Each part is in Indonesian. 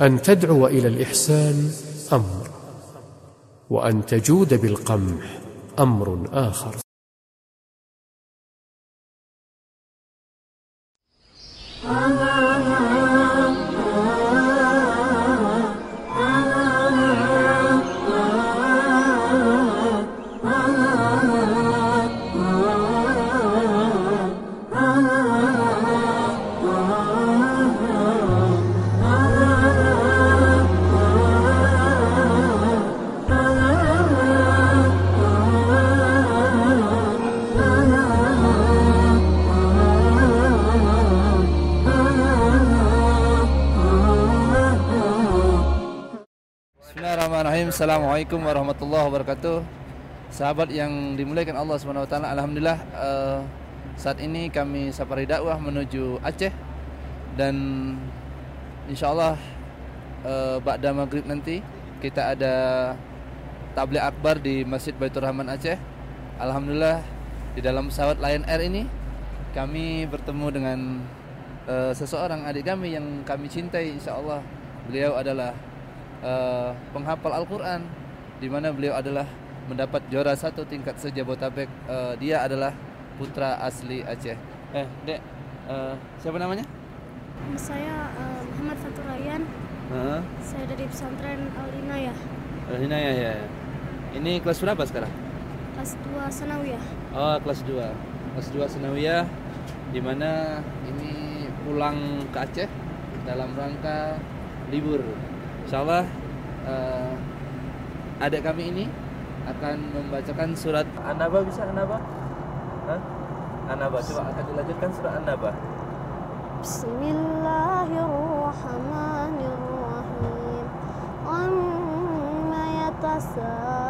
أن تدعو إلى الإحسان أمر وأن تجود بالقمح أمر آخر. Assalamualaikum warahmatullahi wabarakatuh. Sahabat yang dimuliakan Allah Subhanahu wa taala, alhamdulillah uh, saat ini kami safari dakwah menuju Aceh dan insyaallah uh, ba'da maghrib nanti kita ada tabligh akbar di Masjid Baitur Rahman Aceh. Alhamdulillah di dalam pesawat Lion Air ini kami bertemu dengan uh, seseorang adik kami yang kami cintai insyaallah. Beliau adalah uh, penghafal Al-Quran di mana beliau adalah mendapat juara satu tingkat sejabotabek. Uh, dia adalah putra asli Aceh. Eh dek uh, siapa namanya? Saya uh, Muhammad Fatur Rayyan. uh, Saya dari pesantren Al Inayah, Hina ya, ya. Ini kelas berapa sekarang? Kelas 2 Sanawiyah. oh kelas 2 kelas 2 senawiyah di mana ini pulang ke Aceh dalam rangka libur insyaallah uh, adik kami ini akan membacakan surat An-Naba bisa An-Naba? Hah? An-Naba coba akan dilanjutkan surat An-Naba. Bismillahirrahmanirrahim. Amma yatasaalun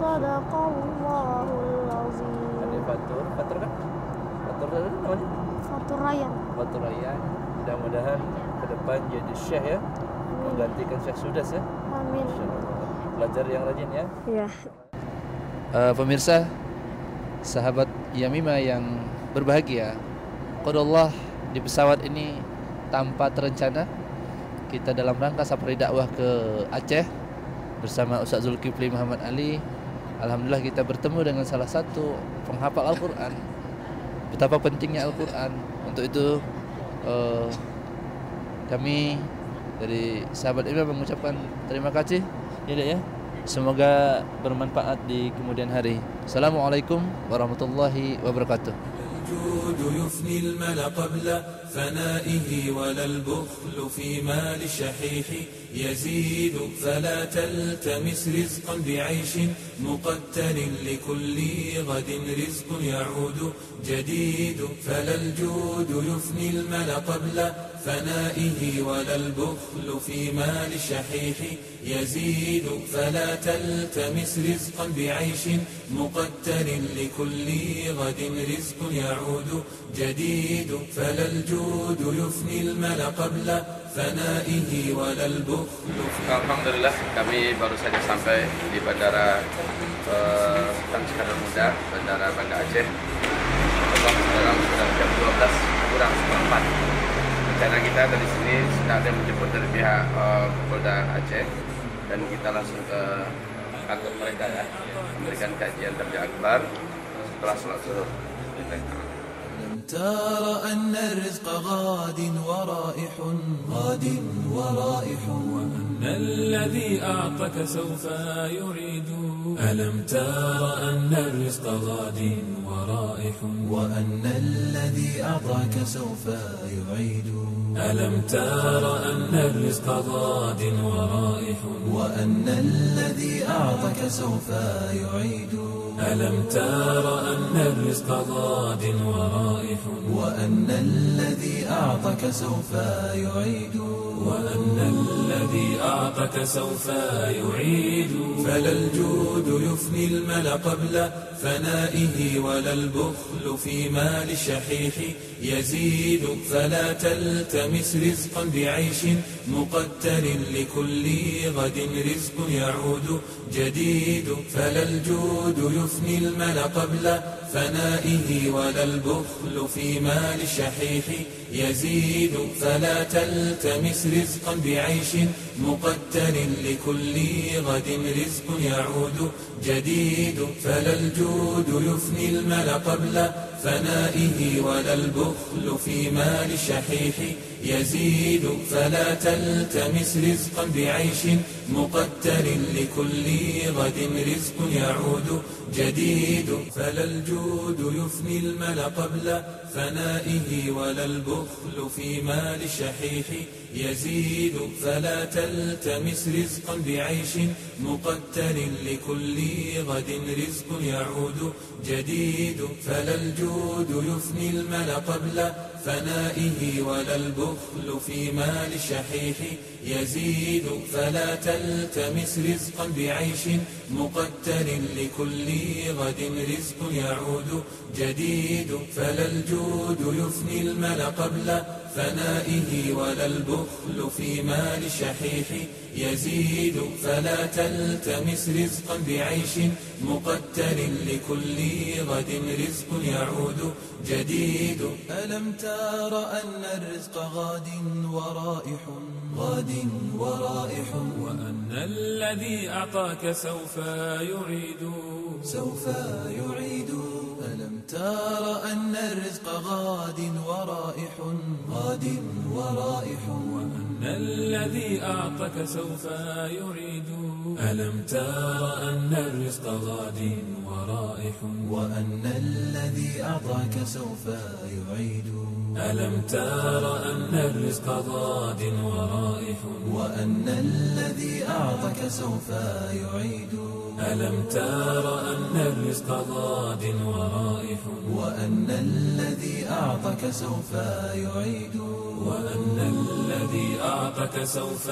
Sadaqallahul azim. Ada fatur, fatur kan? Fatur apa namanya? Fatur Rayyan. Fatur Rayyan. Mudah-mudahan ke depan jadi syekh ya. Amin. Menggantikan syekh Sudas ya. Amin. Belajar yang rajin ya. Iya. Uh, pemirsa, sahabat Yamima yang berbahagia. Qadallah di pesawat ini tanpa terencana kita dalam rangka safari dakwah ke Aceh bersama Ustaz Zulkifli Muhammad Ali Alhamdulillah kita bertemu dengan salah satu penghafal Al-Quran. Betapa pentingnya Al-Quran. Untuk itu eh, kami dari sahabat Imam mengucapkan terima kasih ya Dek, ya. Semoga bermanfaat di kemudian hari. Assalamualaikum warahmatullahi wabarakatuh. الجود يفني المل قبل فنائه ولا البخل في مال الشحيح يزيد فلا تلتمس رزقا بعيش مقتل لكل غد رزق يعود جديد. فلا الجود يفني المل قبل فنائه ولا البخل في مال الشحيح يزيد فلا تلتمس رزقا بعيش مقتر لكل غد رزق يعود جديد فلا الجود يفني المال قبل فنائه ولا البخل الحمد لله kami baru saja sampai di bandara eh, Sultan uh, Skandar Muda, bandara Banda Aceh. Sekarang sudah jam 12, kurang 4. Rencana kita dari sini sudah ada menjemput dari pihak eh, Polda Aceh dan kita langsung ke kantor mereka ya memberikan kajian kerja akbar setelah zuhur. ألم تر أن الرزق غاد ورائح. غاد ورائح. وأن الذي أعطك سوف يريد. ألم تر أن الرزق غاد ورائح. وأن الذي أعطاك سوف يعيد. ألم تر أن الرزق غاد ورائح. وأن الذي أعطك سوف يعيد. ألم تر أن الرزق غاد ورائح وأن الذي أعطك سوف يعيد. وأن الذي أعطك سوف يعيد. فلا الجود يفني المل قبل فنائه ولا البخل في مال الشحيح يزيد. فلا تلتمس رزقا بعيش مقتل لكل غد رزق يعود جديد. فلا الجود يفني المل قبل فنائه ولا البخل في مال الشحيح يزيد فلا تلتمس رزقا بعيش مقتل لكل غد رزق يعود جديد فلا الجود يفني المل قبل فنائه ولا البخل في مال الشحيح يزيد فلا تلتمس رزقا بعيش مقتل لكل غد رزق يعود جديد. فلا الجود يفني المل قبل فنائه ولا البخل في مال الشحيح يزيد فلا تلتمس رزقا بعيش مقتل لكل غد رزق يعود جديد. فلا الجود يفني المل قبل فنائه ولا البخل في مال الشحيح يزيد فلا تلتمس رزقا بعيش مقتل لكل غد رزق يعود جديد. فلا الجود يفني المل قبل فنائه ولا البخل في مال الشحيح يزيد فلا تلتمس رزقا بعيش مقتل لكل غد رزق يعود جديد. ألم تر أن الرزق غاد ورائح؟ غاد ورائح وأن الذي أعطاك سوف يعيد. سوف يعيد. ألم تر أن الرزق غاد ورائح؟ غاد ورائح وأن وأن الذي أعطك سوف يعيد ألم تر أن الرزق غاد ورائح؟ وأن الذي أعطاك سوف يعيد؟ ألم تر أن الرزق غاد ورائح؟ وأن الذي أعطاك سوف يعيد؟ ألم تر أن الرزق غاد ورائح وأن الذي أعطاك سوف يعيد. وأن الذي أعطك سوف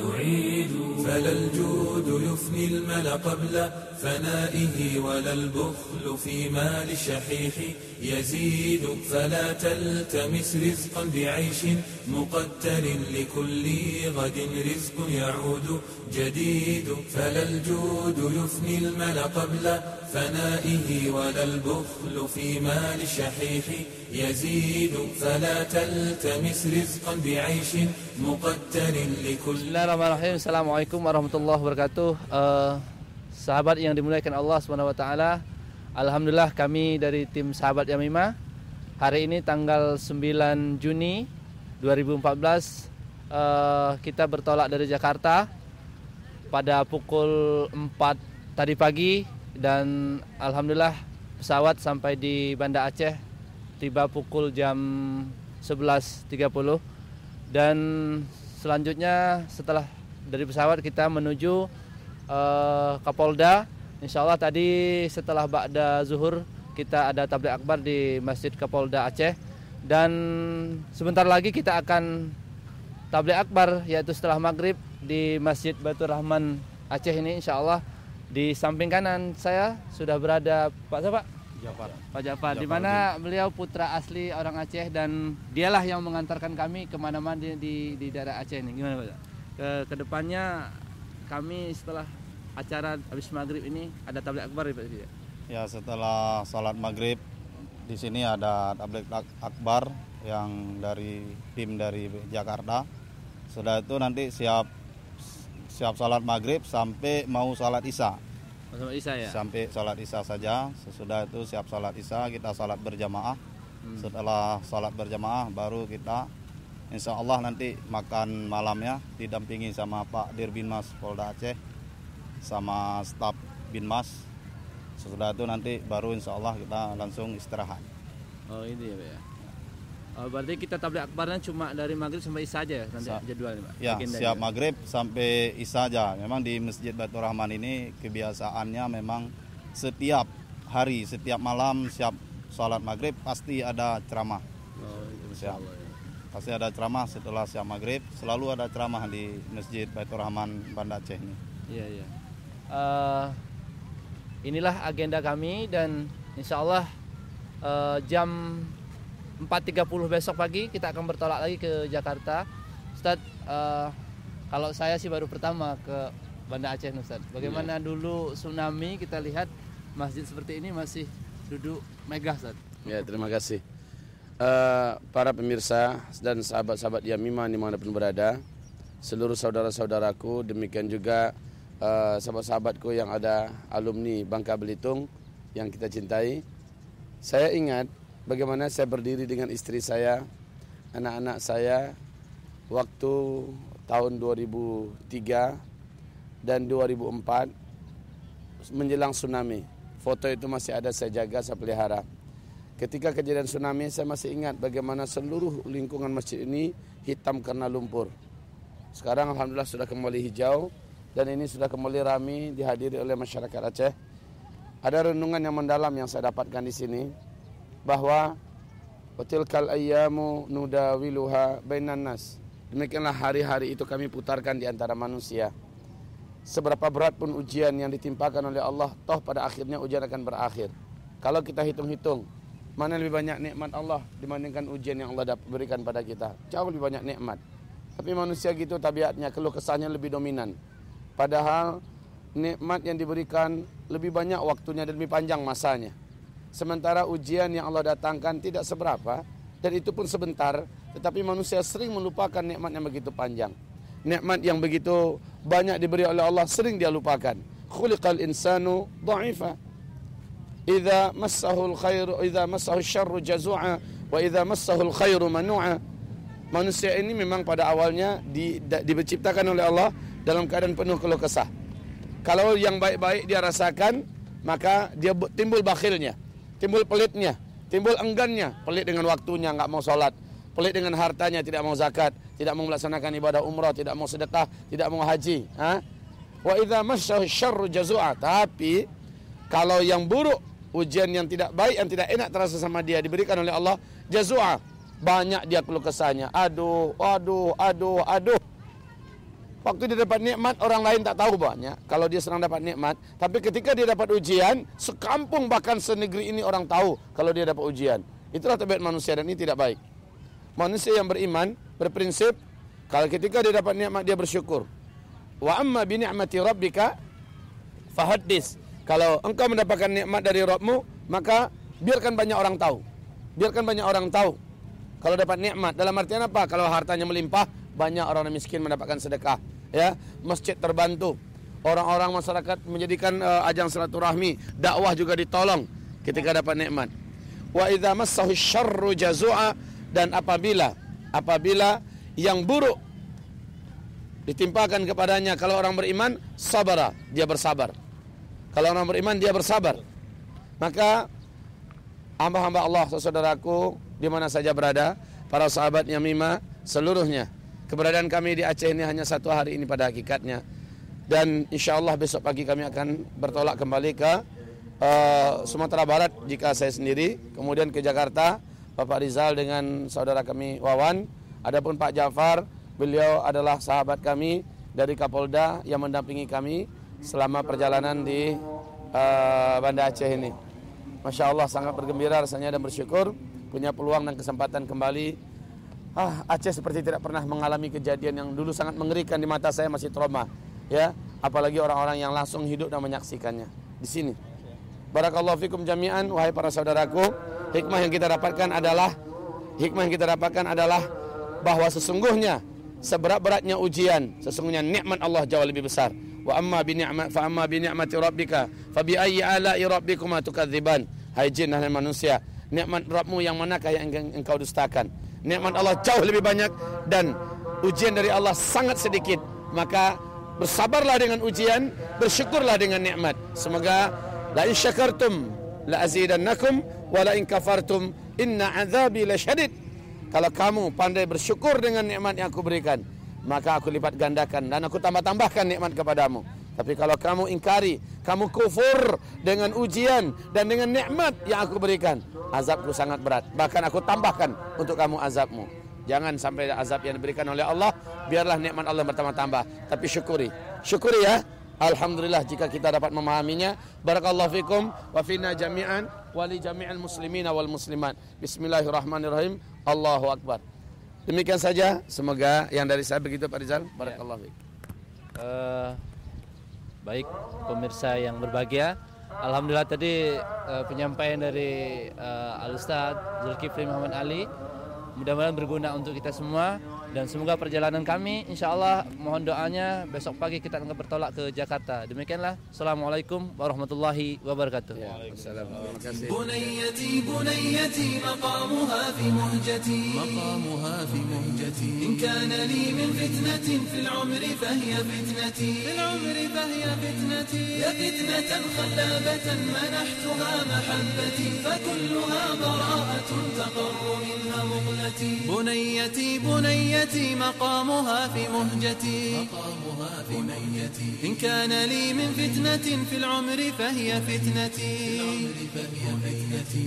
يعيد. فلا الجود يفني المل قبل فنائه ولا البخل في مال الشحيح يزيد. فلا تلتمس رزقا بعيش مقتل لكل غد رزق يعود جديد. فلا الجود يفني المل قبل فنائه ولا البخل في مال الشحيح يزيد فلا تلتمس رزقا بعيش مقتل لكل Bismillahirrahmanirrahim. Assalamualaikum warahmatullahi wabarakatuh. Uh, sahabat yang dimuliakan Allah Subhanahu wa taala. Alhamdulillah kami dari tim Sahabat Yamima hari ini tanggal 9 Juni 2014 uh, kita bertolak dari Jakarta pada pukul 4 tadi pagi dan alhamdulillah pesawat sampai di Banda Aceh tiba pukul jam 11.30 dan selanjutnya setelah dari pesawat kita menuju uh, Kapolda. Insya Allah tadi setelah Ba'da Zuhur kita ada tabligh akbar di Masjid Kapolda Aceh. Dan sebentar lagi kita akan tabligh akbar yaitu setelah maghrib di Masjid Batu Rahman Aceh ini Insya Allah di samping kanan saya sudah berada Pak siapa? Jafar. Pak Jafar, di mana beliau putra asli orang Aceh dan dialah yang mengantarkan kami ke mana-mana di, di, di daerah Aceh ini. Gimana Pak? Ke ke depannya kami setelah acara habis maghrib ini ada tabligh akbar ya Pak ya? Ya setelah salat maghrib di sini ada tablik ak- akbar yang dari tim dari Jakarta. Sudah itu nanti siap siap salat maghrib sampai mau salat isya. Sama Isa ya. Sampai salat isya saja. Sesudah itu siap salat isya kita salat berjamaah. Setelah salat berjamaah baru kita Insya Allah nanti makan malamnya didampingi sama Pak Dirbinmas Polda Aceh sama staf Binmas. Sesudah itu nanti baru insya Allah kita langsung istirahat. Oh ini ya Pak ya. Oh, berarti kita tabligh akbarnya cuma dari maghrib sampai isya aja ya nanti Sa- jadwalnya Pak. Ya Agendanya. siap maghrib sampai isya aja. Memang di Masjid Batu Rahman ini kebiasaannya memang setiap hari, setiap malam siap sholat maghrib pasti ada ceramah. Oh, Siap. Allah, ya. Pasti ada ceramah setelah siap maghrib. Selalu ada ceramah di Masjid Batu Rahman Banda Aceh ini. Iya iya. Eh, inilah agenda kami dan insya Allah eh, jam 4.30 besok pagi kita akan bertolak lagi ke Jakarta. Ustaz, eh, kalau saya sih baru pertama ke Banda Aceh Ustaz. Bagaimana dulu tsunami kita lihat masjid seperti ini masih duduk megah Ustaz. Ya, terima kasih. Eh, para pemirsa dan sahabat-sahabat Yamima di mana pun berada, seluruh saudara-saudaraku, demikian juga eh, sahabat-sahabatku yang ada alumni Bangka Belitung yang kita cintai. Saya ingat bagaimana saya berdiri dengan istri saya, anak-anak saya waktu tahun 2003 dan 2004 menjelang tsunami. Foto itu masih ada saya jaga, saya pelihara. Ketika kejadian tsunami saya masih ingat bagaimana seluruh lingkungan masjid ini hitam karena lumpur. Sekarang alhamdulillah sudah kembali hijau dan ini sudah kembali ramai dihadiri oleh masyarakat Aceh. Ada renungan yang mendalam yang saya dapatkan di sini bahwa Watilkal ayyamu nudawiluha bainan nas. Demikianlah hari-hari itu kami putarkan di antara manusia. Seberapa berat pun ujian yang ditimpakan oleh Allah, toh pada akhirnya ujian akan berakhir. Kalau kita hitung-hitung, mana lebih banyak nikmat Allah dibandingkan ujian yang Allah berikan pada kita? Jauh lebih banyak nikmat. Tapi manusia gitu tabiatnya, keluh kesahnya lebih dominan. Padahal nikmat yang diberikan lebih banyak waktunya dan lebih panjang masanya. Sementara ujian yang Allah datangkan tidak seberapa dan itu pun sebentar, tetapi manusia sering melupakan nikmat yang begitu panjang. Nikmat yang begitu banyak diberi oleh Allah sering dia lupakan. Khuliqal insanu dha'ifa. Idza massahu al-khairu idza massahu syarru jazu'a wa idza massahu al-khairu manu'a. manusia ini memang pada awalnya di, da, diciptakan oleh Allah dalam keadaan penuh keluh kesah. Kalau yang baik-baik dia rasakan, maka dia timbul bakhilnya, timbul pelitnya, timbul enggannya, pelit dengan waktunya, nggak mau sholat, pelit dengan hartanya, tidak mau zakat, tidak mau melaksanakan ibadah umrah, tidak mau sedekah, tidak mau haji. Ha? Wa idza masyahu syarru jazua. Tapi kalau yang buruk, ujian yang tidak baik, yang tidak enak terasa sama dia diberikan oleh Allah, jazua. Banyak dia keluh kesahnya. Aduh, aduh, aduh, aduh. Waktu dia dapat nikmat orang lain tak tahu banyak kalau dia sedang dapat nikmat. Tapi ketika dia dapat ujian, sekampung bahkan senegeri ini orang tahu kalau dia dapat ujian. Itulah tabiat manusia dan ini tidak baik. Manusia yang beriman berprinsip kalau ketika dia dapat nikmat dia bersyukur. Wa amma bi ni'mati rabbika fahaddis. Kalau engkau mendapatkan nikmat dari Rabbmu, maka biarkan banyak orang tahu. Biarkan banyak orang tahu. Kalau dapat nikmat dalam artian apa? Kalau hartanya melimpah, banyak orang miskin mendapatkan sedekah ya. Masjid terbantu. Orang-orang masyarakat menjadikan uh, ajang silaturahmi dakwah juga ditolong ketika dapat nikmat. Wa idza massahu syarru jazua dan apabila apabila yang buruk ditimpakan kepadanya kalau orang beriman sabara dia bersabar. Kalau orang beriman dia bersabar. Maka hamba-hamba Allah saudaraku di mana saja berada para sahabat Yamima seluruhnya Keberadaan kami di Aceh ini hanya satu hari ini pada hakikatnya. Dan insya Allah besok pagi kami akan bertolak kembali ke uh, Sumatera Barat jika saya sendiri. Kemudian ke Jakarta, Bapak Rizal dengan saudara kami Wawan. Adapun Pak Jafar, beliau adalah sahabat kami dari Kapolda yang mendampingi kami selama perjalanan di uh, Banda Aceh ini. Masya Allah sangat bergembira rasanya dan bersyukur punya peluang dan kesempatan kembali Ah, Aceh seperti tidak pernah mengalami kejadian yang dulu sangat mengerikan di mata saya masih trauma. Ya, apalagi orang-orang yang langsung hidup dan menyaksikannya di sini. Barakallahu fikum jami'an wahai para saudaraku, hikmah yang kita dapatkan adalah hikmah yang kita dapatkan adalah bahwa sesungguhnya seberat-beratnya ujian, sesungguhnya nikmat Allah jauh lebih besar. Wa amma bi ni'mat fa amma bi ni'mati rabbika fa bi ayyi ala'i rabbikuma tukadziban. Hai jin dan manusia, nikmat Rabbmu yang manakah yang engkau dustakan? Nikmat Allah jauh lebih banyak dan ujian dari Allah sangat sedikit. Maka bersabarlah dengan ujian bersyukurlah dengan nikmat. Semoga la in syakartum la azidannakum wa la in kafartum inna azabi lasyadid kalau kamu pandai bersyukur dengan nikmat yang aku berikan maka aku lipat gandakan dan aku tambah-tambahkan nikmat kepadamu tapi kalau kamu ingkari kamu kufur dengan ujian dan dengan nikmat yang aku berikan azabku sangat berat. Bahkan aku tambahkan untuk kamu azabmu. Jangan sampai azab yang diberikan oleh Allah, biarlah nikmat Allah bertambah-tambah. Tapi syukuri. Syukuri ya. Alhamdulillah jika kita dapat memahaminya. Barakallahu fikum wa fina jami'an wa li jami'al muslimin wal muslimat. Bismillahirrahmanirrahim. Allahu akbar. Demikian saja. Semoga yang dari saya begitu Pak Rizal. Barakallahu fikum. Uh, baik pemirsa yang berbahagia. Alhamdulillah tadi uh, penyampaian dari uh, Al Ustaz Zulkifli Muhammad Ali mudah-mudahan berguna untuk kita semua dan semoga perjalanan kami insya Allah mohon doanya besok pagi kita akan bertolak ke Jakarta demikianlah Assalamualaikum warahmatullahi wabarakatuh بنيتي بنيتي مقامها في مهجتي مقامها في مهجتي إن كان لي من فتنة في العمر فهي فتنتي في العمر فهي فتنتي يا فتنة خلابة منحتها محبتي فكلها براءة تقر منها مغلتي بنيتي بنيتي مقامها في مهجتي. مقامها في مهجتي. إن كان لي من فتنة في العمر فهي فتنتي.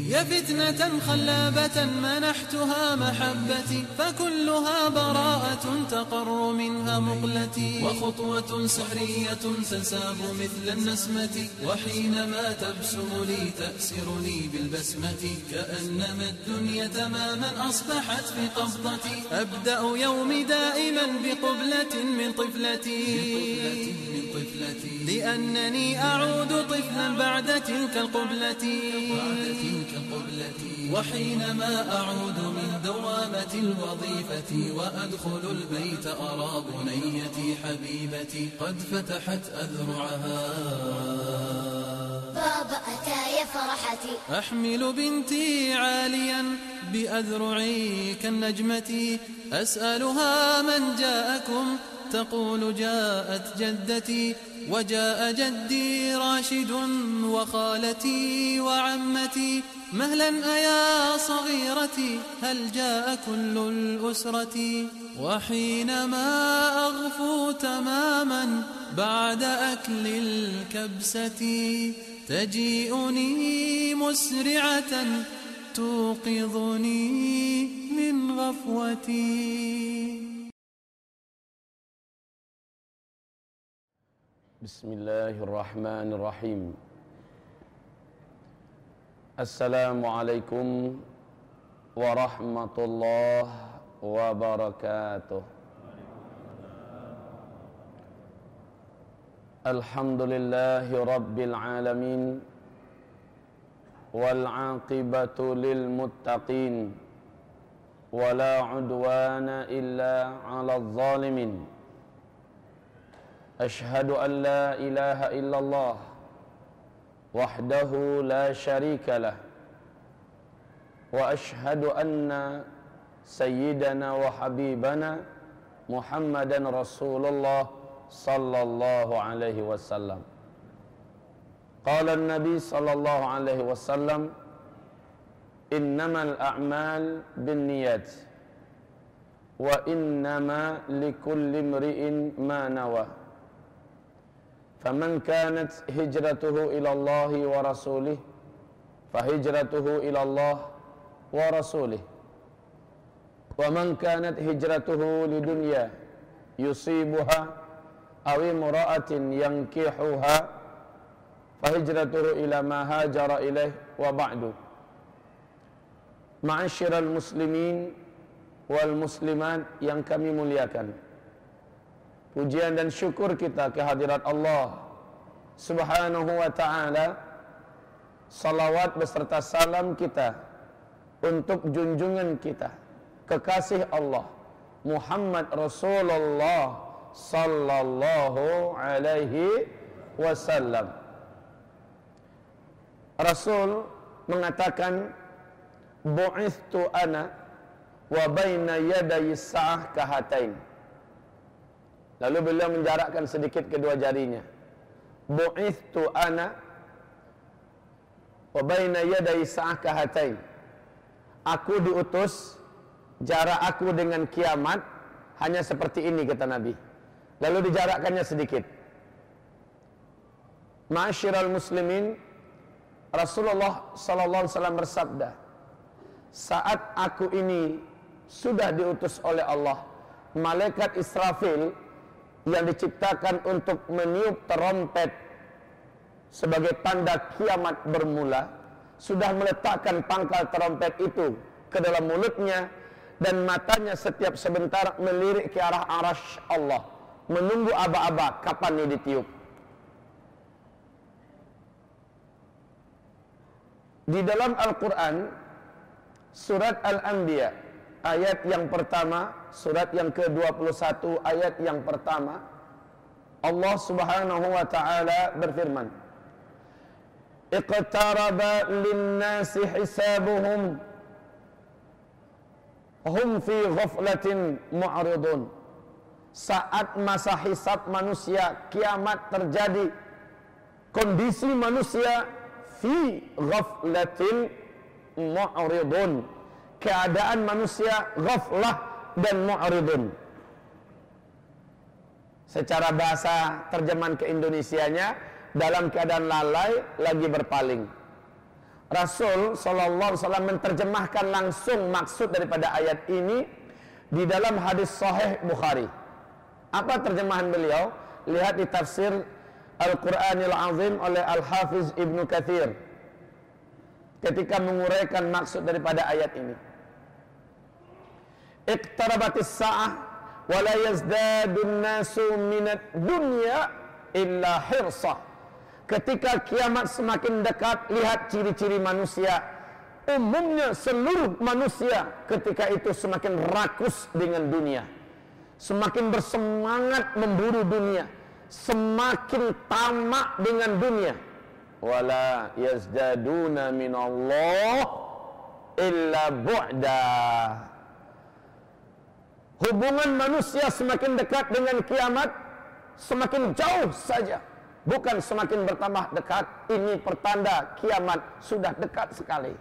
يا فتنة خلابة منحتها محبتي فكلها براءة تقر منها مقلتي. وخطوة سحرية تنساب مثل النسمة وحينما تبسم لي تأسرني بالبسمة. كأنما الدنيا تماما أصبحت في قبضتي. أبدأ يومي دائما بقبلة من طفلتي. لأنني أعود طفلا بعد تلك القبلة. وحينما أعود من دوامة الوظيفة وأدخل البيت أرى بنيتي حبيبتي قد فتحت أذرعها. بابا أتى يا فرحتي. أحمل بنتي عاليا بأذرعي كالنجمة. أسألها من جاءكم؟ تقول جاءت جدتي. وجاء جدي راشد وخالتي وعمتي. مهلا أيا صغيرتي هل جاء كل الأسرة؟ وحينما أغفو تماما بعد أكل الكبسة. تجيئني مسرعة توقظني من غفوتي. بسم الله الرحمن الرحيم. السلام عليكم ورحمة الله وبركاته. الحمد لله رب العالمين والعاقبة للمتقين ولا عدوان إلا على الظالمين. أشهد أن لا إله إلا الله وحده لا شريك له وأشهد أن سيدنا وحبيبنا محمدا رسول الله صلى الله عليه وسلم. قال النبي صلى الله عليه وسلم إنما الأعمال بالنيات وإنما لكل امرئ ما نوى. فمن كانت هجرته إلى الله ورسوله فهجرته إلى الله ورسوله. ومن كانت هجرته لدنيا يصيبها awi mura'atin yankihuha fahijratu ila ma hajara ilaih wa ba'du. Ma'asyiral muslimin wal muslimat yang kami muliakan. Pujian dan syukur kita kehadirat Allah subhanahu wa ta'ala salawat beserta salam kita untuk junjungan kita kekasih Allah Muhammad Rasulullah Sallallahu alaihi wasallam Rasul mengatakan Bu'ithtu ana Wa baina yadayi sa'ah kahatain Lalu beliau menjarakkan sedikit kedua jarinya. Bu'ithtu ana wa baina yaday sa'akahatain. Aku diutus jarak aku dengan kiamat hanya seperti ini kata Nabi. Lalu dijarakkannya sedikit. Ma'asyiral muslimin Rasulullah sallallahu alaihi wasallam bersabda, "Saat aku ini sudah diutus oleh Allah, malaikat Israfil yang diciptakan untuk meniup terompet sebagai tanda kiamat bermula sudah meletakkan pangkal terompet itu ke dalam mulutnya dan matanya setiap sebentar melirik ke arah arash Allah menunggu aba-aba kapan ini ditiup di dalam Al-Quran surat Al-Anbiya ayat yang pertama, surat yang ke-21 ayat yang pertama, Allah Subhanahu wa taala berfirman, "Iqtaraba lin-nasi hisabuhum hum fi ghaflatin mu'ridun." Saat masa hisab manusia kiamat terjadi, kondisi manusia fi ghaflatin mu'ridun keadaan manusia ghaflah dan mu'ridun. Secara bahasa terjemahan ke Indonesianya dalam keadaan lalai lagi berpaling. Rasul wasallam menerjemahkan langsung maksud daripada ayat ini di dalam hadis sahih Bukhari. Apa terjemahan beliau? Lihat di tafsir Al-Qur'anil Azim oleh Al-Hafiz Ibnu Katsir. Ketika menguraikan maksud daripada ayat ini. Iqtarabatis sa'ah wa la yazdadun nasu minad dunya illa hirsah ketika kiamat semakin dekat lihat ciri-ciri manusia. Umumnya seluruh manusia ketika itu semakin rakus dengan dunia semakin bersemangat memburu dunia semakin tamak dengan dunia. Wala yazdaduna minallah illa bu'da. Hubungan manusia semakin dekat dengan kiamat semakin jauh saja. Bukan semakin bertambah dekat ini pertanda kiamat sudah dekat sekali.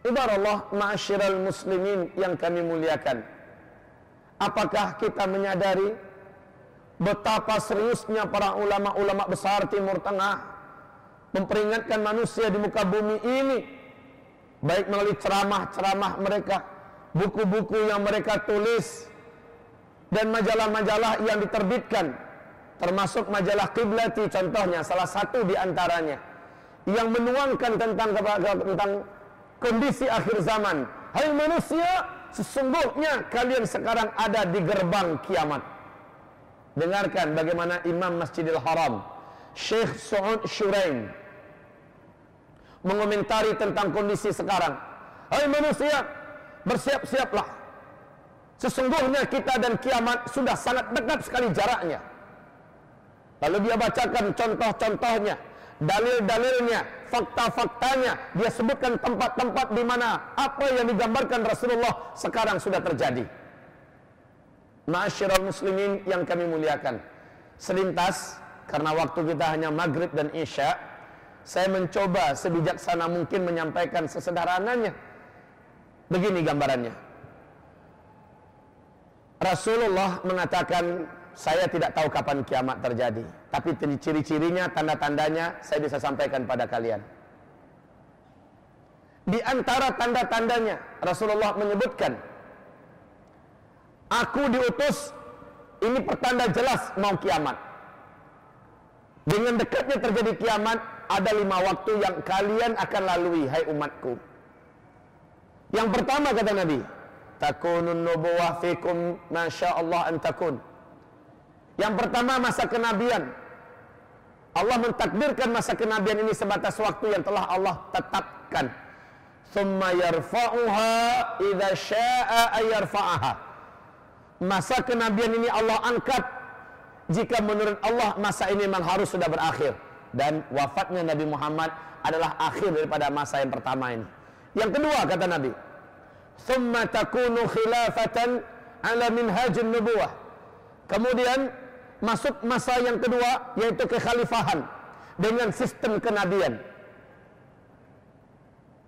Ibarallah ma'asyiral muslimin yang kami muliakan Apakah kita menyadari Betapa seriusnya para ulama-ulama besar Timur Tengah Memperingatkan manusia di muka bumi ini Baik melalui ceramah-ceramah mereka Buku-buku yang mereka tulis Dan majalah-majalah yang diterbitkan Termasuk majalah Qiblati contohnya Salah satu di antaranya Yang menuangkan tentang tentang kondisi akhir zaman. Hai manusia, sesungguhnya kalian sekarang ada di gerbang kiamat. Dengarkan bagaimana Imam Masjidil Haram, Syekh Su'ud Shuraim, mengomentari tentang kondisi sekarang. Hai manusia, bersiap-siaplah. Sesungguhnya kita dan kiamat sudah sangat dekat sekali jaraknya. Lalu dia bacakan contoh-contohnya, dalil-dalilnya, fakta-faktanya, dia sebutkan tempat-tempat di mana apa yang digambarkan Rasulullah sekarang sudah terjadi. Ma'asyiral muslimin yang kami muliakan. Selintas karena waktu kita hanya maghrib dan isya, saya mencoba sebijaksana mungkin menyampaikan sesederhananya. Begini gambarannya. Rasulullah mengatakan saya tidak tahu kapan kiamat terjadi. Tapi ciri-cirinya, tanda-tandanya saya bisa sampaikan pada kalian. Di antara tanda-tandanya Rasulullah menyebutkan Aku diutus ini pertanda jelas mau kiamat. Dengan dekatnya terjadi kiamat ada lima waktu yang kalian akan lalui hai umatku. Yang pertama kata Nabi, takunun nubuwah fikum masya Allah antakun. Yang pertama masa kenabian. Allah mentakdirkan masa kenabian ini sebatas waktu yang telah Allah tetapkan. Thumma yarfa'uha idza syaa'a ayarfa'aha. Masa kenabian ini Allah angkat jika menurut Allah masa ini memang harus sudah berakhir dan wafatnya Nabi Muhammad adalah akhir daripada masa yang pertama ini. Yang kedua kata Nabi, "Thumma takunu khilafatan ala minhajin nubuwah." Kemudian masuk masa yang kedua yaitu kekhalifahan dengan sistem kenabian.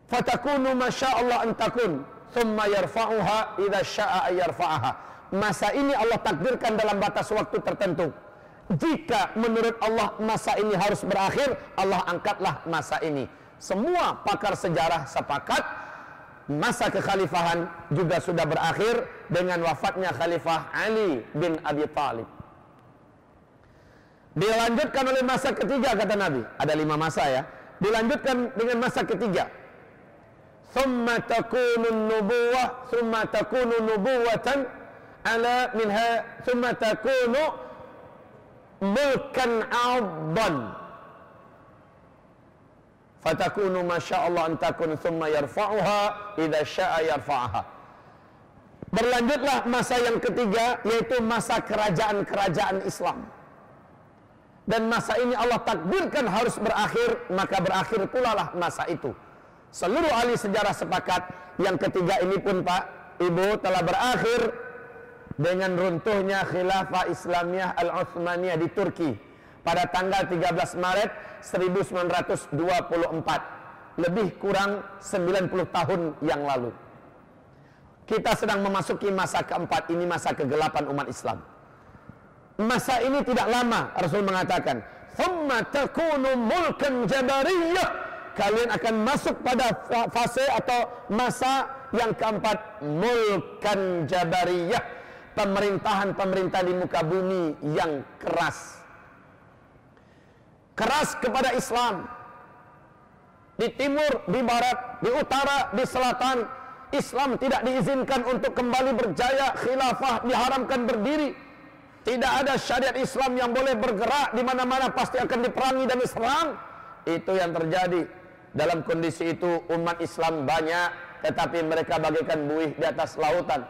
Fatakunu Allah antakun thumma yarfa'uha syaa ayarfa'aha. Masa ini Allah takdirkan dalam batas waktu tertentu. Jika menurut Allah masa ini harus berakhir, Allah angkatlah masa ini. Semua pakar sejarah sepakat masa kekhalifahan juga sudah berakhir dengan wafatnya Khalifah Ali bin Abi Thalib. Dilanjutkan oleh masa ketiga kata Nabi. Ada lima masa ya. Dilanjutkan dengan masa ketiga. Thumma takunu nubuwah, thumma takunu nubuwatan ala minha, thumma takunu mulkan abdan. Fatakunu masya Allah antakun thumma yarfa'uha idha sya'a yarfa'aha. Berlanjutlah masa yang ketiga yaitu masa kerajaan-kerajaan Islam dan masa ini Allah takdirkan harus berakhir, maka berakhir pula lah masa itu. Seluruh ahli sejarah sepakat yang ketiga ini pun Pak, Ibu telah berakhir dengan runtuhnya khilafah Islamiyah Al-Uthmaniyah di Turki pada tanggal 13 Maret 1924 lebih kurang 90 tahun yang lalu kita sedang memasuki masa keempat ini masa kegelapan umat Islam masa ini tidak lama Rasul mengatakan thumma kalian akan masuk pada fase atau masa yang keempat mulkan jabariyah. Pemerintahan-pemerintah di muka bumi yang keras. Keras kepada Islam. Di timur, di barat, di utara, di selatan Islam tidak diizinkan untuk kembali berjaya khilafah diharamkan berdiri tidak ada syariat Islam yang boleh bergerak di mana-mana pasti akan diperangi dan diserang. Itu yang terjadi. Dalam kondisi itu umat Islam banyak tetapi mereka bagaikan buih di atas lautan.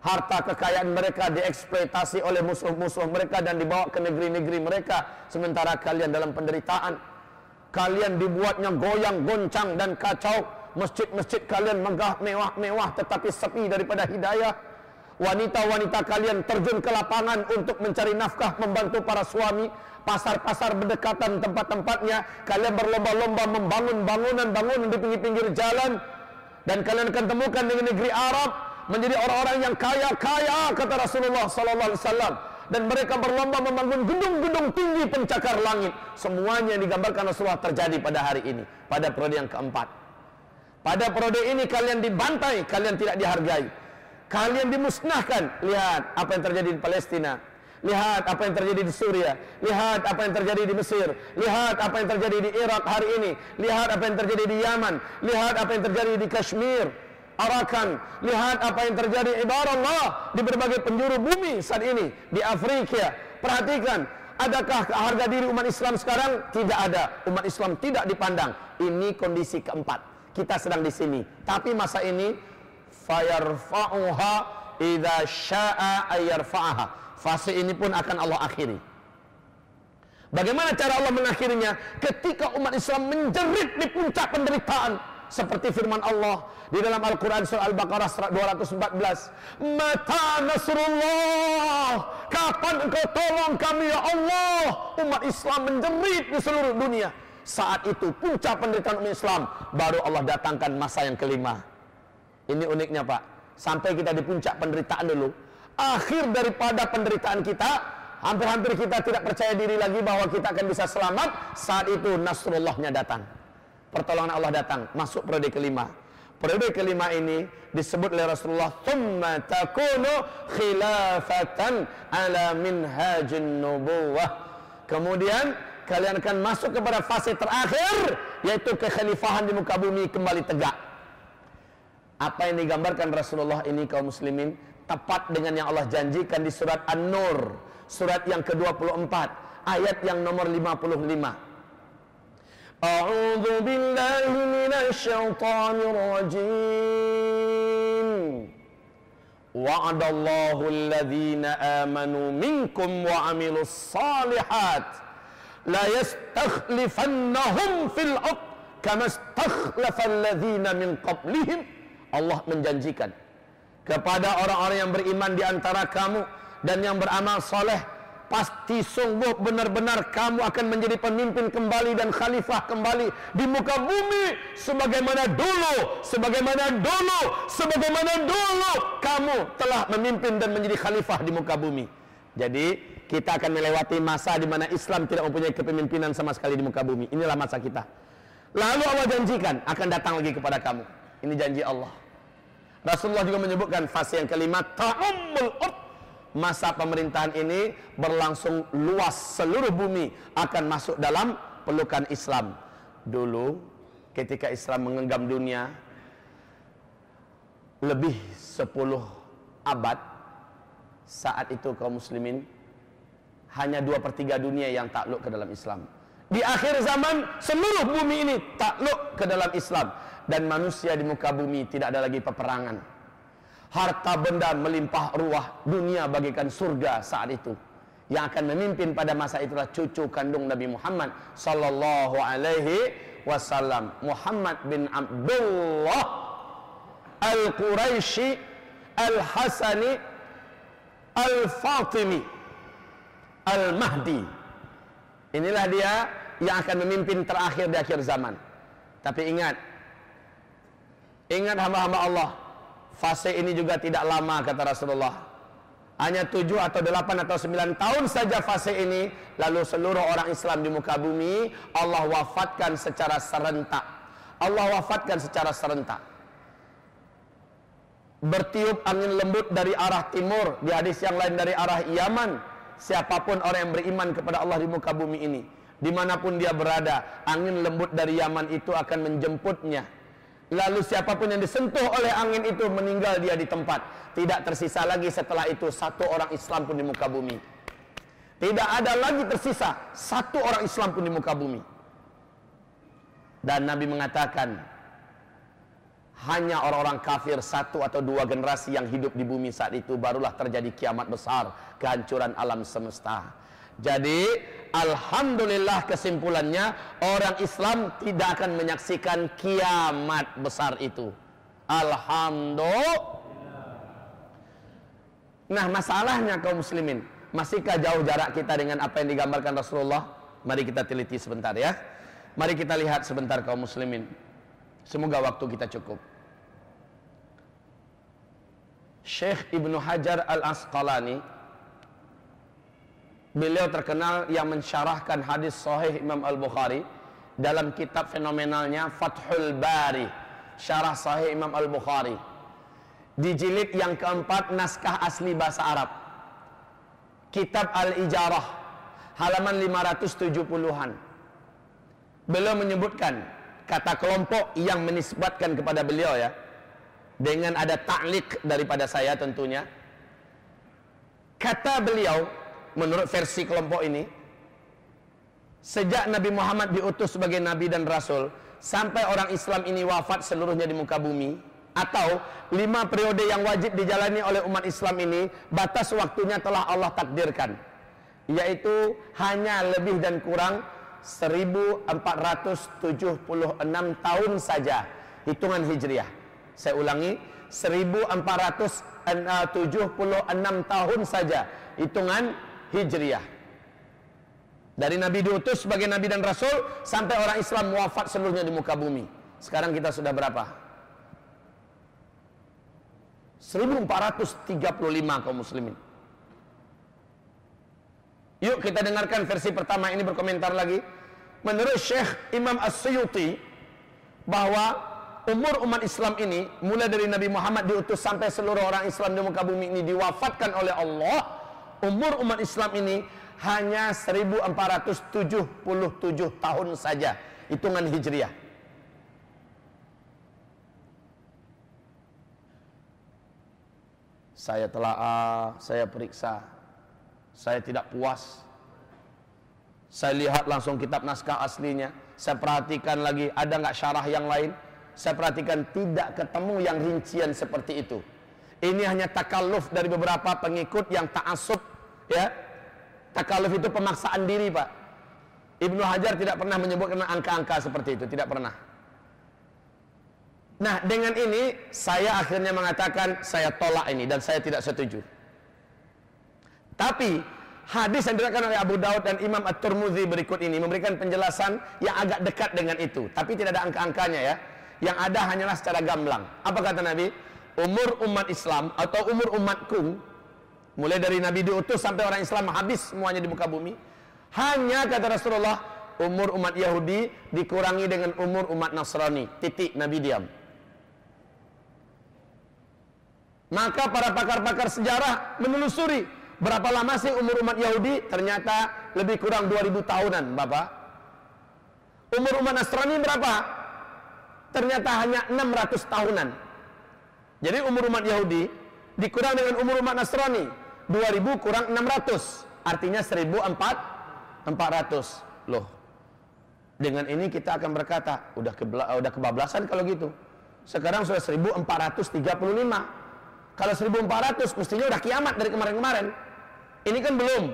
Harta kekayaan mereka dieksploitasi oleh musuh-musuh mereka dan dibawa ke negeri-negeri mereka. Sementara kalian dalam penderitaan. Kalian dibuatnya goyang, goncang dan kacau. Masjid-masjid kalian megah, mewah-mewah tetapi sepi daripada hidayah. Wanita-wanita kalian terjun ke lapangan untuk mencari nafkah membantu para suami. Pasar-pasar berdekatan tempat-tempatnya. Kalian berlomba-lomba membangun bangunan-bangunan di pinggir-pinggir jalan. Dan kalian akan temukan di negeri Arab menjadi orang-orang yang kaya-kaya kata Rasulullah sallallahu alaihi wasallam dan mereka berlomba membangun gedung-gedung tinggi pencakar langit. Semuanya yang digambarkan Rasulullah terjadi pada hari ini, pada periode yang keempat. Pada periode ini kalian dibantai, kalian tidak dihargai. Kalian dimusnahkan. Lihat apa yang terjadi di Palestina. Lihat apa yang terjadi di Suria. Lihat apa yang terjadi di Mesir. Lihat apa yang terjadi di Irak hari ini. Lihat apa yang terjadi di Yaman. Lihat apa yang terjadi di Kashmir. Arakan. Lihat apa yang terjadi ibarat Allah di berbagai penjuru bumi saat ini di Afrika. Perhatikan, adakah harga diri umat Islam sekarang? Tidak ada. Umat Islam tidak dipandang. Ini kondisi keempat. Kita sedang di sini. Tapi masa ini fayarfa'uha idza syaa ayarfa'aha. Fase ini pun akan Allah akhiri. Bagaimana cara Allah mengakhirinya? Ketika umat Islam menjerit di puncak penderitaan seperti firman Allah di dalam Al-Quran surah Al-Baqarah 214 Mata Nasrullah Kapan engkau tolong kami ya Allah Umat Islam menjerit di seluruh dunia Saat itu puncak penderitaan umat Islam Baru Allah datangkan masa yang kelima Ini uniknya Pak. Sampai kita di puncak penderitaan dulu Akhir daripada penderitaan kita Hampir-hampir kita tidak percaya diri lagi bahwa kita akan bisa selamat Saat itu Nasrullahnya datang. Pertolongan Allah datang masuk periode kelima. Periode kelima ini disebut oleh Rasulullah thumma takunu khilafatan ala minhajin nubuwah. Kemudian kalian akan masuk kepada fase terakhir yaitu kekhalifahan di muka bumi kembali tegak apa yang digambarkan Rasulullah ini kaum muslimin tepat dengan yang Allah janjikan di surat An-Nur, surat yang ke-24, ayat yang nomor 55. A'udzu billahi minasy syaithanir rajim. Wa'adallahu alladhina amanu minkum wa 'amilus la yastakhlifannahum fil'ab kama istakhlafa min qablihim Allah menjanjikan kepada orang-orang yang beriman di antara kamu dan yang beramal soleh pasti sungguh benar-benar kamu akan menjadi pemimpin kembali dan khalifah kembali di muka bumi. Sebagaimana dulu sebagaimana dulu sebagaimana dulu kamu telah memimpin dan menjadi khalifah di muka bumi. Jadi kita akan melewati masa di mana Islam tidak mempunyai kepemimpinan sama sekali di muka bumi. Inilah masa kita. Lalu Allah janjikan akan datang lagi kepada kamu ini janji Allah Rasulullah juga menyebutkan fase yang kelima ta'ummul ard masa pemerintahan ini berlangsung luas seluruh bumi akan masuk dalam pelukan Islam. Dulu ketika Islam mengenggam dunia lebih 10 abad saat itu kaum muslimin hanya dua per tiga dunia yang takluk ke dalam Islam. Di akhir zaman seluruh bumi ini takluk ke dalam Islam dan manusia di muka bumi tidak ada lagi peperangan. Harta benda melimpah ruah dunia bagikan surga saat itu. Yang akan memimpin pada masa itulah cucu kandung Nabi Muhammad sallallahu alaihi wasallam Muhammad bin Abdullah Al-Quraisy Al-Hasani Al-Fatimi Al-Mahdi. Inilah dia yang akan memimpin terakhir di akhir zaman. Tapi ingat ingat hamba-hamba Allah Fase ini juga tidak lama kata Rasulullah. Hanya tujuh atau delapan atau sembilan tahun saja fase ini. Lalu seluruh orang Islam di muka bumi Allah wafatkan secara serentak. Allah wafatkan secara serentak. Bertiup angin lembut dari arah timur. Di hadis yang lain dari arah Yaman. Siapa pun orang yang beriman kepada Allah di muka bumi ini. Di mana pun dia berada. Angin lembut dari Yaman itu akan menjemputnya Lalu siapa pun yang disentuh oleh angin itu meninggal dia di tempat. Tidak tersisa lagi setelah itu satu orang Islam pun di muka bumi. Tidak ada lagi tersisa satu orang Islam pun di muka bumi. Dan Nabi mengatakan, hanya orang-orang kafir satu atau dua generasi yang hidup di bumi saat itu barulah terjadi kiamat besar, kehancuran alam semesta. Jadi, alhamdulillah kesimpulannya orang Islam tidak akan menyaksikan kiamat besar itu. Alhamdulillah. Nah, masalahnya kaum muslimin, masihkah jauh jarak kita dengan apa yang digambarkan Rasulullah? Mari kita teliti sebentar ya. Mari kita lihat sebentar kaum muslimin. Semoga waktu kita cukup. Syekh Ibnu Hajar Al-Asqalani beliau terkenal yang mensyarahkan hadis sahih Imam Al-Bukhari dalam kitab fenomenalnya Fathul Bari syarah sahih Imam Al-Bukhari. Di jilid yang keempat naskah asli bahasa Arab. Kitab Al-Ijarah halaman 570-an beliau menyebutkan kata kelompok yang menisbatkan kepada beliau ya dengan ada taklik daripada saya tentunya. Kata beliau menurut versi kelompok ini sejak Nabi Muhammad diutus sebagai nabi dan rasul sampai orang Islam ini wafat seluruhnya di muka bumi atau lima periode yang wajib dijalani oleh umat Islam ini batas waktunya telah Allah takdirkan yaitu hanya lebih dan kurang 1476 tahun saja hitungan hijriah. Saya ulangi 1476 tahun saja hitungan hijriah. Dari Nabi diutus sebagai Nabi dan Rasul sampai orang Islam wafat seluruhnya di muka bumi. Sekarang kita sudah berapa? 1435 kaum muslimin. Yuk kita dengarkan versi pertama ini berkomentar lagi. Menurut Syekh Imam As-Suyuti bahwa umur umat Islam ini mulai dari Nabi Muhammad diutus sampai seluruh orang Islam di muka bumi ini diwafatkan oleh Allah umur umat Islam ini hanya 1477 tahun saja hitungan hijriah. Saya telah uh, saya periksa. Saya tidak puas. Saya lihat langsung kitab naskah aslinya. Saya perhatikan lagi ada nggak syarah yang lain? Saya perhatikan tidak ketemu yang rincian seperti itu. Ini hanya takalluf dari beberapa pengikut yang ta'asub ya. Takalluf itu pemaksaan diri, Pak. Ibnu Hajar tidak pernah menyebutkan angka-angka seperti itu, tidak pernah. Nah, dengan ini saya akhirnya mengatakan saya tolak ini dan saya tidak setuju. Tapi hadis yang diriwayatkan oleh Abu Daud dan Imam At-Tirmidzi berikut ini memberikan penjelasan yang agak dekat dengan itu, tapi tidak ada angka-angkanya ya yang ada hanyalah secara gamblang. Apa kata Nabi? Umur umat Islam atau umur umatku mulai dari Nabi diutus sampai orang Islam habis semuanya di muka bumi. Hanya kata Rasulullah umur umat Yahudi dikurangi dengan umur umat Nasrani. Titik Nabi diam. Maka para pakar-pakar sejarah menelusuri berapa lama sih umur umat Yahudi? Ternyata lebih kurang 2000 tahunan, Bapak. Umur umat Nasrani berapa? ternyata hanya 600 tahunan. Jadi umur umat Yahudi dikurang dengan umur umat Nasrani 2000 kurang 600 artinya 1400 loh dengan ini kita akan berkata udah udah kebablasan kalau gitu. Sekarang sudah 1435 kalau 1400 mestinya udah kiamat dari kemarin-kemarin. Ini kan belum.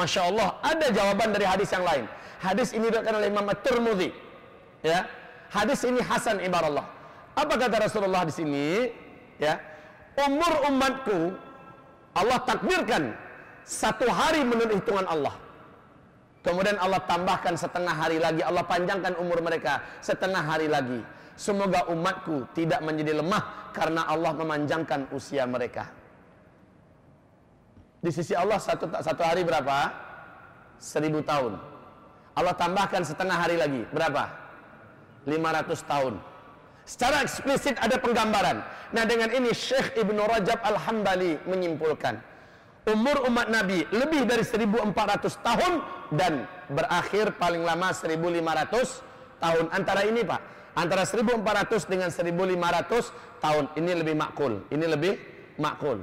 Masya Allah ada jawaban dari hadis yang lain. Hadis ini diriwayatkan oleh Imam At-Tirmidzi ya. Hadis ini hasan ibarallah. Apa kata Rasulullah di sini? Ya, umur umatku Allah takdirkan satu hari menurut hitungan Allah. Kemudian Allah tambahkan setengah hari lagi, Allah panjangkan umur mereka setengah hari lagi. Semoga umatku tidak menjadi lemah karena Allah memanjangkan usia mereka. Di sisi Allah satu satu hari berapa? Seribu tahun. Allah tambahkan setengah hari lagi. Berapa? 500 tahun. Secara eksplisit ada penggambaran. Nah dengan ini Syekh Ibnu Rajab Al-Hambali menyimpulkan umur umat Nabi lebih dari 1400 tahun dan berakhir paling lama 1500 tahun. Antara ini Pak, antara 1400 dengan 1500 tahun ini lebih makul. Ini lebih makul.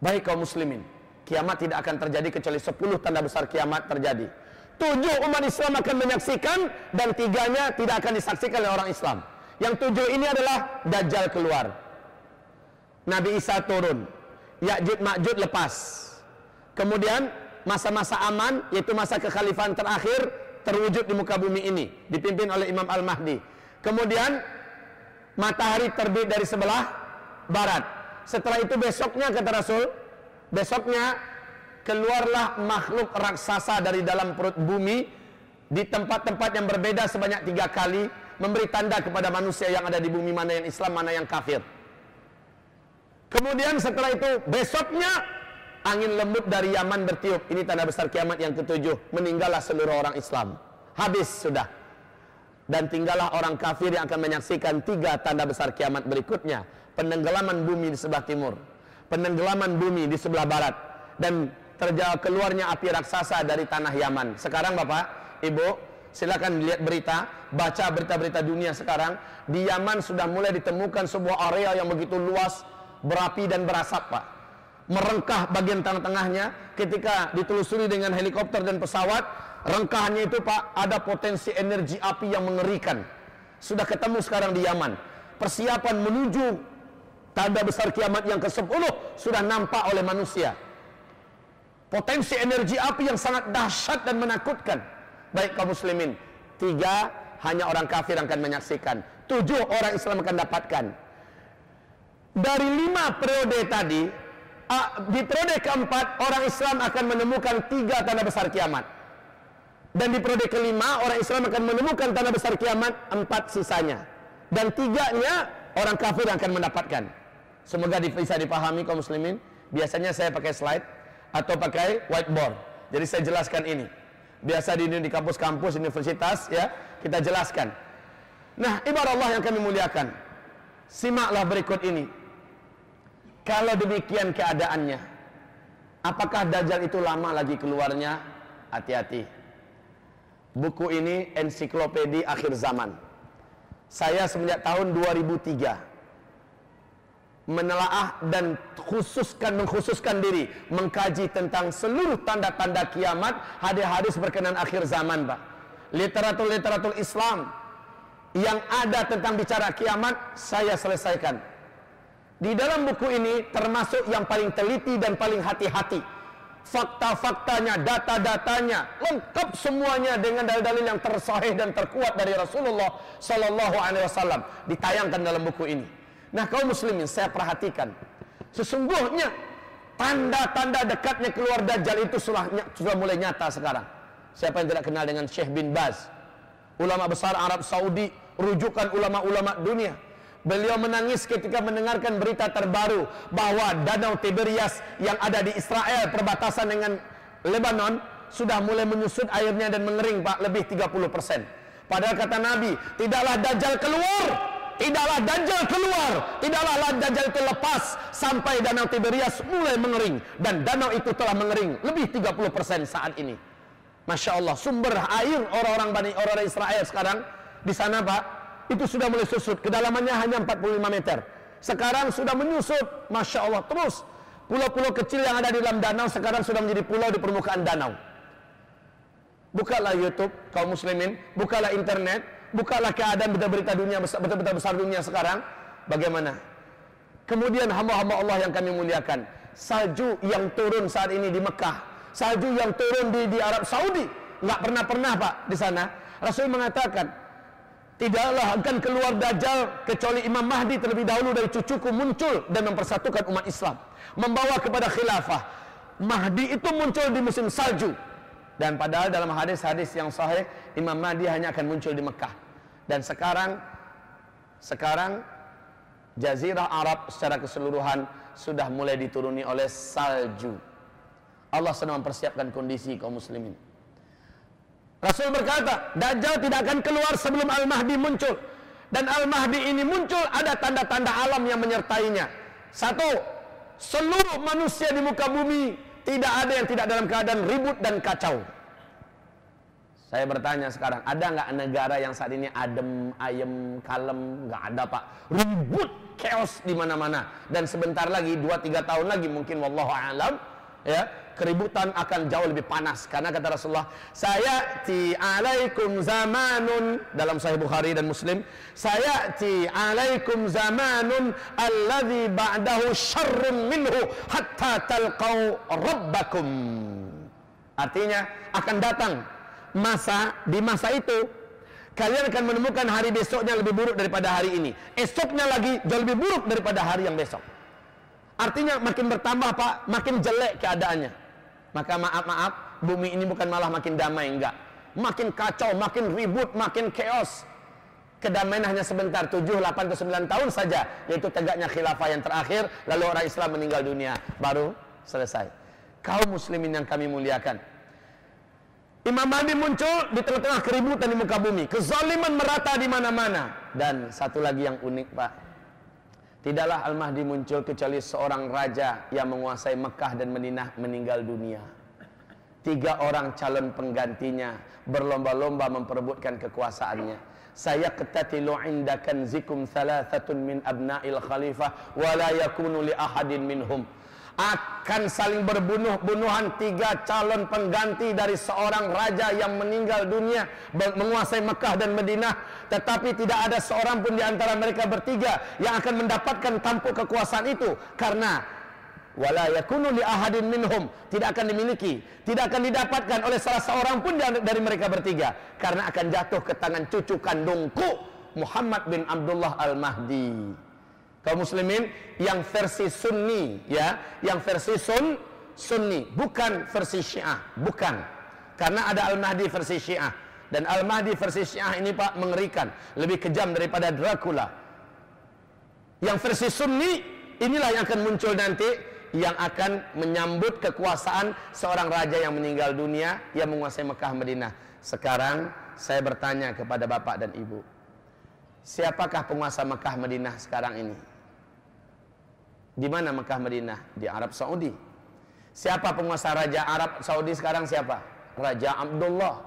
Baik kaum muslimin, kiamat tidak akan terjadi kecuali 10 tanda besar kiamat terjadi tujuh umat Islam akan menyaksikan dan tiganya tidak akan disaksikan oleh orang Islam. Yang tujuh ini adalah Dajjal keluar. Nabi Isa turun. Ya'jud Ma'jud lepas. Kemudian masa-masa aman yaitu masa kekhalifahan terakhir terwujud di muka bumi ini dipimpin oleh Imam Al-Mahdi. Kemudian matahari terbit dari sebelah barat. Setelah itu besoknya kata Rasul, besoknya keluarlah makhluk raksasa dari dalam perut bumi di tempat-tempat yang berbeda sebanyak tiga kali memberi tanda kepada manusia yang ada di bumi mana yang Islam mana yang kafir. Kemudian setelah itu besoknya angin lembut dari Yaman bertiup. Ini tanda besar kiamat yang ketujuh. Meninggallah seluruh orang Islam. Habis sudah. Dan tinggallah orang kafir yang akan menyaksikan tiga tanda besar kiamat berikutnya. Penenggelaman bumi di sebelah timur. Penenggelaman bumi di sebelah barat. Dan terjauh keluarnya api raksasa dari tanah Yaman. Sekarang Bapak, Ibu, silakan lihat berita, baca berita-berita dunia sekarang. Di Yaman sudah mulai ditemukan sebuah area yang begitu luas, berapi dan berasap Pak merengkah bagian tengah-tengahnya ketika ditelusuri dengan helikopter dan pesawat rengkahnya itu Pak ada potensi energi api yang mengerikan sudah ketemu sekarang di Yaman persiapan menuju tanda besar kiamat yang ke-10 sudah nampak oleh manusia potensi energi api yang sangat dahsyat dan menakutkan. Baik kaum muslimin tiga hanya orang kafir akan menyaksikan. Tujuh orang Islam akan dapatkan. Dari lima periode tadi di periode keempat orang Islam akan menemukan tiga tanda besar kiamat. Dan di periode kelima orang Islam akan menemukan tanda besar kiamat empat sisanya. Dan tiganya orang kafir akan mendapatkan. Semoga bisa dipahami kaum muslimin. Biasanya saya pakai slide atau pakai whiteboard jadi saya jelaskan ini biasa di di kampus-kampus universitas ya kita jelaskan nah ibarat Allah yang kami muliakan simaklah berikut ini kalau demikian keadaannya, apakah Dajjal itu lama lagi keluarnya? Hati-hati. Buku ini ensiklopedi akhir zaman. Saya semenjak tahun 2003 menelaah dan khususkan mengkhususkan diri mengkaji tentang seluruh tanda-tanda kiamat hadis-hadis berkenan akhir zaman Pak literatur-literatur Islam yang ada tentang bicara kiamat saya selesaikan di dalam buku ini termasuk yang paling teliti dan paling hati-hati. Fakta-faktanya, data-datanya, lengkap semuanya dengan dalil-dalil yang tersahih dan terkuat dari Rasulullah Sallallahu Alaihi Wasallam ditayangkan dalam buku ini. Nah, kaum muslimin saya perhatikan, sesungguhnya tanda-tanda dekatnya keluar Dajjal itu sudah, sudah mulai nyata sekarang. Siapa yang tidak kenal dengan Syekh bin Baz, ulama besar Arab Saudi, rujukan ulama-ulama dunia Beliau menangis ketika mendengarkan berita terbaru bahwa Danau Tiberias yang ada di Israel perbatasan dengan Lebanon sudah mulai menyusut airnya dan mengering Pak lebih 30%. Padahal kata Nabi, tidaklah Dajjal keluar, tidaklah Dajjal keluar, tidaklah Dajjal itu lepas sampai Danau Tiberias mulai mengering dan danau itu telah mengering lebih 30% saat ini. Masya Allah, sumber air orang-orang Bani orang Israel sekarang di sana Pak itu sudah mulai susut. Kedalamannya hanya 45 meter. Sekarang sudah menyusut. Masya Allah. Terus pulau-pulau kecil yang ada di dalam danau sekarang sudah menjadi pulau di permukaan danau. Bukalah YouTube kaum muslimin, bukalah internet, bukalah keadaan berita-berita dunia berita-berita besar dunia sekarang. Bagaimana? Kemudian hamba-hamba Allah yang kami muliakan, salju yang turun saat ini di Mekah, salju yang turun di, di Arab Saudi, nggak pernah pernah pak di sana. Rasul mengatakan, Tidaklah akan keluar Dajjal kecuali Imam Mahdi terlebih dahulu dari cucuku muncul dan mempersatukan umat Islam. Membawa kepada khilafah. Mahdi itu muncul di musim salju. Dan padahal dalam hadis-hadis yang sahih, Imam Mahdi hanya akan muncul di Mekah. Dan sekarang, sekarang Jazirah Arab secara keseluruhan sudah mulai dituruni oleh salju. Allah sedang mempersiapkan kondisi kaum muslimin. Rasul berkata, Dajjal tidak akan keluar sebelum Al-Mahdi muncul. Dan Al-Mahdi ini muncul ada tanda-tanda alam yang menyertainya. Satu, seluruh manusia di muka bumi tidak ada yang tidak dalam keadaan ribut dan kacau. Saya bertanya sekarang, ada nggak negara yang saat ini adem, ayem, kalem? Nggak ada pak. Ribut, chaos di mana-mana. Dan sebentar lagi, 2-3 tahun lagi mungkin wallahu alam, ya keributan akan jauh lebih panas. Karena kata Rasulullah saya ti alaikum zamanun dalam sahih Bukhari dan Muslim saya ti alaikum zamanun alladhi ba'dahu syarrun minhu hatta talqau rabbakum. Artinya akan datang masa di masa itu kalian akan menemukan hari besoknya lebih buruk daripada hari ini. Esoknya lagi jauh lebih buruk daripada hari yang besok. Artinya makin bertambah Pak, makin jelek keadaannya. Maka maaf-maaf, bumi ini bukan malah makin damai, enggak. Makin kacau, makin ribut, makin chaos. Kedamaian hanya sebentar, 7, 8, atau 9 tahun saja. Yaitu tegaknya khilafah yang terakhir, lalu orang Islam meninggal dunia. Baru selesai. Kaum muslimin yang kami muliakan. Imam Mahdi muncul di tengah-tengah keributan di muka bumi. Kezaliman merata di mana-mana. Dan satu lagi yang unik Pak. Tidaklah Al-Mahdi muncul kecuali seorang raja yang menguasai Mekah dan Madinah meninggal dunia. Tiga orang calon penggantinya berlomba-lomba memperebutkan kekuasaannya. Saya ketatilu indakan zikum thalathatun min abna'il khalifah wa yakunu li ahadin minhum akan saling berbunuh-bunuhan tiga calon pengganti dari seorang raja yang meninggal dunia menguasai Mekah dan Madinah. Tetapi tidak ada seorang pun di antara mereka bertiga yang akan mendapatkan tampuk kekuasaan itu karena wala yakunu li ahadin minhum tidak akan dimiliki tidak akan didapatkan oleh salah seorang pun dari mereka bertiga karena akan jatuh ke tangan cucu kandungku Muhammad bin Abdullah Al-Mahdi kaum muslimin yang versi sunni ya yang versi sun sunni bukan versi syiah bukan. Karena ada al-mahdi versi syiah. Dan al-mahdi versi syiah ini pak mengerikan lebih kejam daripada Dracula. Yang versi sunni inilah yang akan muncul nanti yang akan menyambut kekuasaan seorang raja yang meninggal dunia yang menguasai Mekah Madinah. Sekarang saya bertanya kepada bapak dan ibu siapakah penguasa Mekah Madinah sekarang ini di mana Mekah Madinah? Di Arab Saudi. Siapa penguasa Raja Arab Saudi sekarang siapa? Raja Abdullah.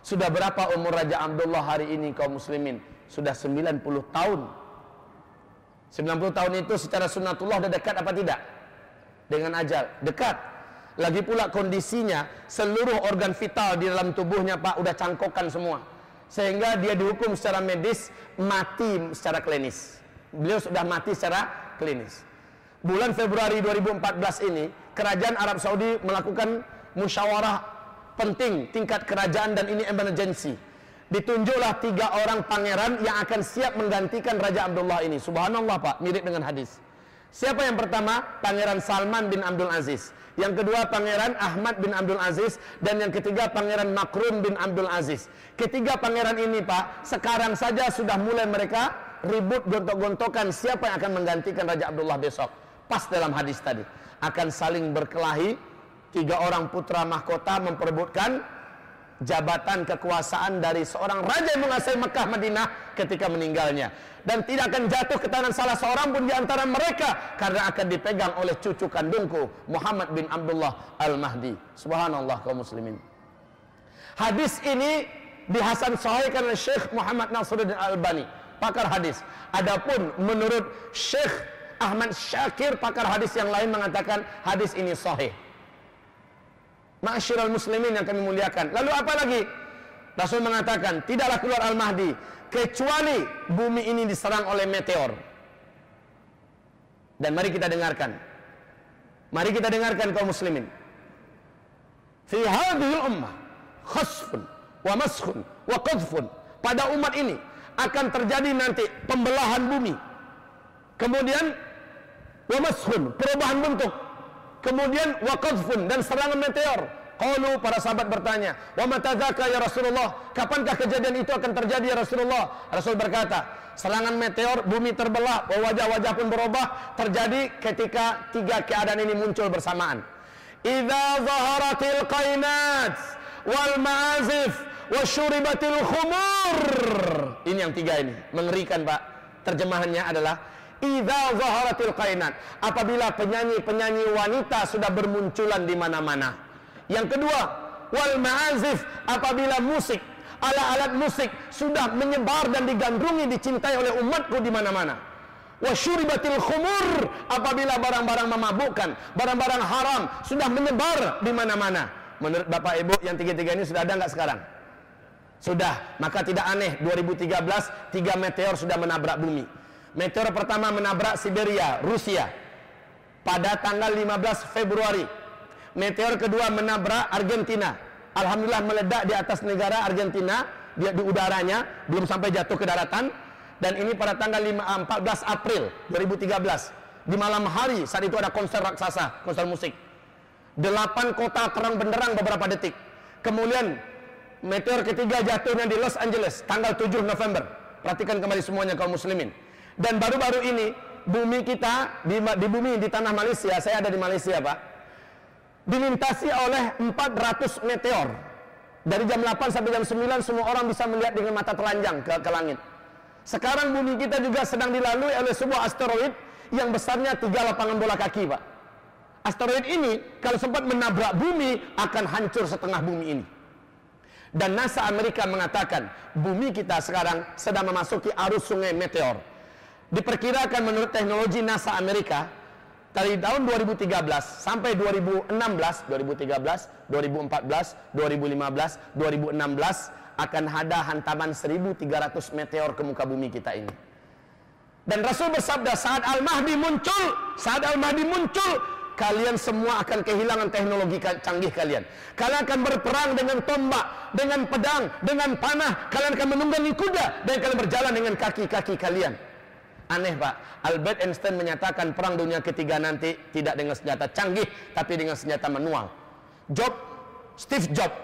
Sudah berapa umur Raja Abdullah hari ini kaum muslimin? Sudah 90 tahun. 90 tahun itu secara sunnatullah sudah dekat apa tidak? Dengan ajal. Dekat. Lagi pula kondisinya seluruh organ vital di dalam tubuhnya Pak udah cangkokan semua. Sehingga dia dihukum secara medis mati secara klinis. Beliau sudah mati secara klinis bulan Februari 2014 ini kerajaan Arab Saudi melakukan musyawarah penting tingkat kerajaan dan ini emergency. Ditunjuklah tiga orang pangeran yang akan siap menggantikan Raja Abdullah ini. Subhanallah pak. Mirip dengan hadis. Siapa yang pertama? Pangeran Salman bin Abdul Aziz. Yang kedua Pangeran Ahmad bin Abdul Aziz. Dan yang ketiga Pangeran Makrum bin Abdul Aziz. Ketiga pangeran ini pak sekarang saja sudah mulai mereka ribut gontok-gontokan siapa yang akan menggantikan Raja Abdullah besok pas dalam hadis tadi. Akan saling berkelahi tiga orang putra mahkota memperebutkan jabatan kekuasaan dari seorang raja yang menguasai Mekah Madinah ketika meninggalnya. Dan tidak akan jatuh ke tangan salah seorang pun di antara mereka karena akan dipegang oleh cucu kandungku Muhammad bin Abdullah Al-Mahdi. Subhanallah kaum muslimin. Hadis ini dihasan sahihkan oleh Syekh Muhammad Nasruddin Al-Albani. Pakar hadis. Adapun menurut Syekh Ahmad Syakir pakar hadis yang lain mengatakan hadis ini sahih. Ma'asyiral muslimin yang kami muliakan. Lalu apa lagi? Rasul mengatakan, tidaklah keluar Al-Mahdi kecuali bumi ini diserang oleh meteor. Dan mari kita dengarkan. Mari kita dengarkan kaum muslimin. Fi hadhihi ummah khasfun wa maskhun wa qadhfun. Pada umat ini akan terjadi nanti pembelahan bumi. Kemudian wa mashun perubahan bentuk kemudian wa qadfun dan serangan meteor Qalu para sahabat bertanya, "Wa matadzaka ya Rasulullah? Kapankah kejadian itu akan terjadi ya Rasulullah?" Rasul berkata, "Serangan meteor, bumi terbelah, wajah-wajah pun berubah terjadi ketika tiga keadaan ini muncul bersamaan. Idza zaharatil qainat wal ma'azif wa syuribatil khumur." Ini yang tiga ini, mengerikan, Pak. Terjemahannya adalah Idza zaharatil qainat. Apabila penyanyi-penyanyi wanita sudah bermunculan di mana-mana. Yang kedua, wal ma'azif apabila musik, alat-alat musik sudah menyebar dan digandrungi dicintai oleh umatku di mana-mana. wa syuribatil khumur apabila barang-barang memabukkan, barang-barang haram sudah menyebar di mana-mana. Menurut Bapak Ibu yang tiga-tiga ini sudah ada nggak sekarang? Sudah, maka tidak aneh 2013 tiga meteor sudah menabrak bumi. Meteor pertama menabrak Siberia, Rusia pada tanggal 15 Februari. Meteor kedua menabrak Argentina. Alhamdulillah meledak di atas negara Argentina, di, di udaranya, belum sampai jatuh ke daratan. Dan ini pada tanggal 5, 14 April 2013. Di malam hari saat itu ada konser raksasa, konser musik. Delapan kota terang benderang beberapa detik. Kemudian meteor ketiga jatuhnya di Los Angeles tanggal 7 November. Perhatikan kembali semuanya kaum muslimin. Dan baru-baru ini bumi kita di, di bumi di tanah Malaysia, saya ada di Malaysia, Pak. Dilintasi oleh 400 meteor. Dari jam 8 sampai jam 9 semua orang bisa melihat dengan mata telanjang ke, ke langit. Sekarang bumi kita juga sedang dilalui oleh sebuah asteroid yang besarnya tiga lapangan bola kaki, Pak. Asteroid ini kalau sempat menabrak bumi akan hancur setengah bumi ini. Dan NASA Amerika mengatakan bumi kita sekarang sedang memasuki arus sungai meteor. Diperkirakan menurut teknologi NASA Amerika dari tahun 2013 sampai 2016, 2013, 2014, 2015, 2016 akan ada hantaman 1300 meteor ke muka bumi kita ini. Dan Rasul bersabda saat Al-Mahdi muncul, saat Al-Mahdi muncul, kalian semua akan kehilangan teknologi canggih kalian. Kalian akan berperang dengan tombak, dengan pedang, dengan panah. Kalian akan menunggangi kuda dan kalian berjalan dengan kaki-kaki kalian. Aneh pak, Albert Einstein menyatakan perang dunia ketiga nanti tidak dengan senjata canggih, tapi dengan senjata manual. Job, Steve Jobs,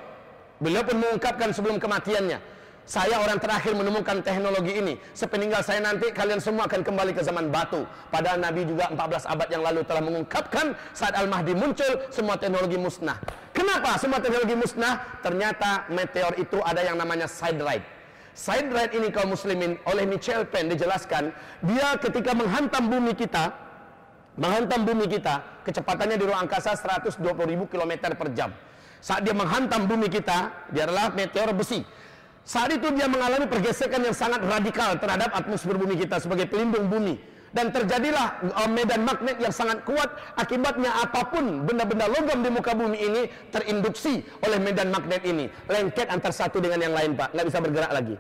beliau pun mengungkapkan sebelum kematiannya, saya orang terakhir menemukan teknologi ini. Sepeninggal saya nanti kalian semua akan kembali ke zaman batu. Padahal Nabi juga 14 abad yang lalu telah mengungkapkan saat Al-Mahdi muncul semua teknologi musnah. Kenapa semua teknologi musnah? Ternyata meteor itu ada yang namanya side ride. Side ride ini kaum muslimin oleh Michel Penn dijelaskan dia ketika menghantam bumi kita menghantam bumi kita kecepatannya di ruang angkasa 120.000 km per jam. Saat dia menghantam bumi kita, dia adalah meteor besi saat itu dia mengalami pergesekan yang sangat radikal terhadap atmosfer bumi kita sebagai pelindung bumi. Dan terjadilah uh, medan magnet yang sangat kuat akibatnya apa pun benda-benda logam di muka bumi ini terinduksi oleh medan magnet ini. Lengket antar satu dengan yang lain Pak, nggak bisa bergerak lagi.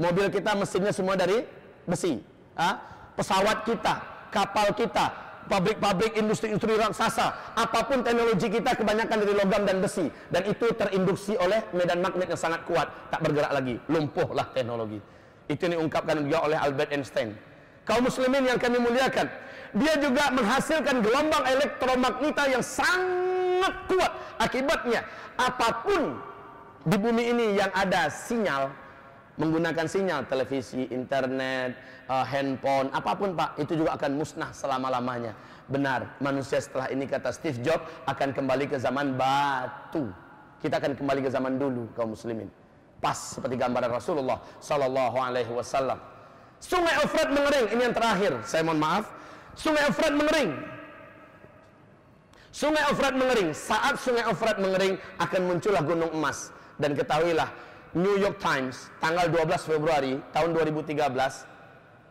Mobil kita mesinnya semua dari besi. Ha? Pesawat kita, kapal kita, pabrik-pabrik industri-industri raksasa, apa pun teknologi kita kebanyakan dari logam dan besi dan itu terinduksi oleh medan magnet yang sangat kuat, tak bergerak lagi, lumpuhlah teknologi. Itu yang diungkapkan juga oleh Albert Einstein. Kaum muslimin yang kami muliakan, dia juga menghasilkan gelombang elektromagneta yang sangat kuat. Akibatnya apa pun di bumi ini yang ada sinyal menggunakan sinyal televisi, internet, uh, handphone, apa pun Pak, itu juga akan musnah selama-lamanya. Benar, manusia setelah ini kata Steve Jobs akan kembali ke zaman batu. Kita akan kembali ke zaman dulu kaum muslimin. Pas seperti gambaran Rasulullah sallallahu alaihi wasallam. Sungai Efrat mengering, ini yang terakhir. Saya mohon maaf. Sungai Efrat mengering. Sungai Efrat mengering. Saat Sungai Efrat mengering akan muncullah gunung emas dan ketahuilah New York Times tanggal 12 Februari tahun 2013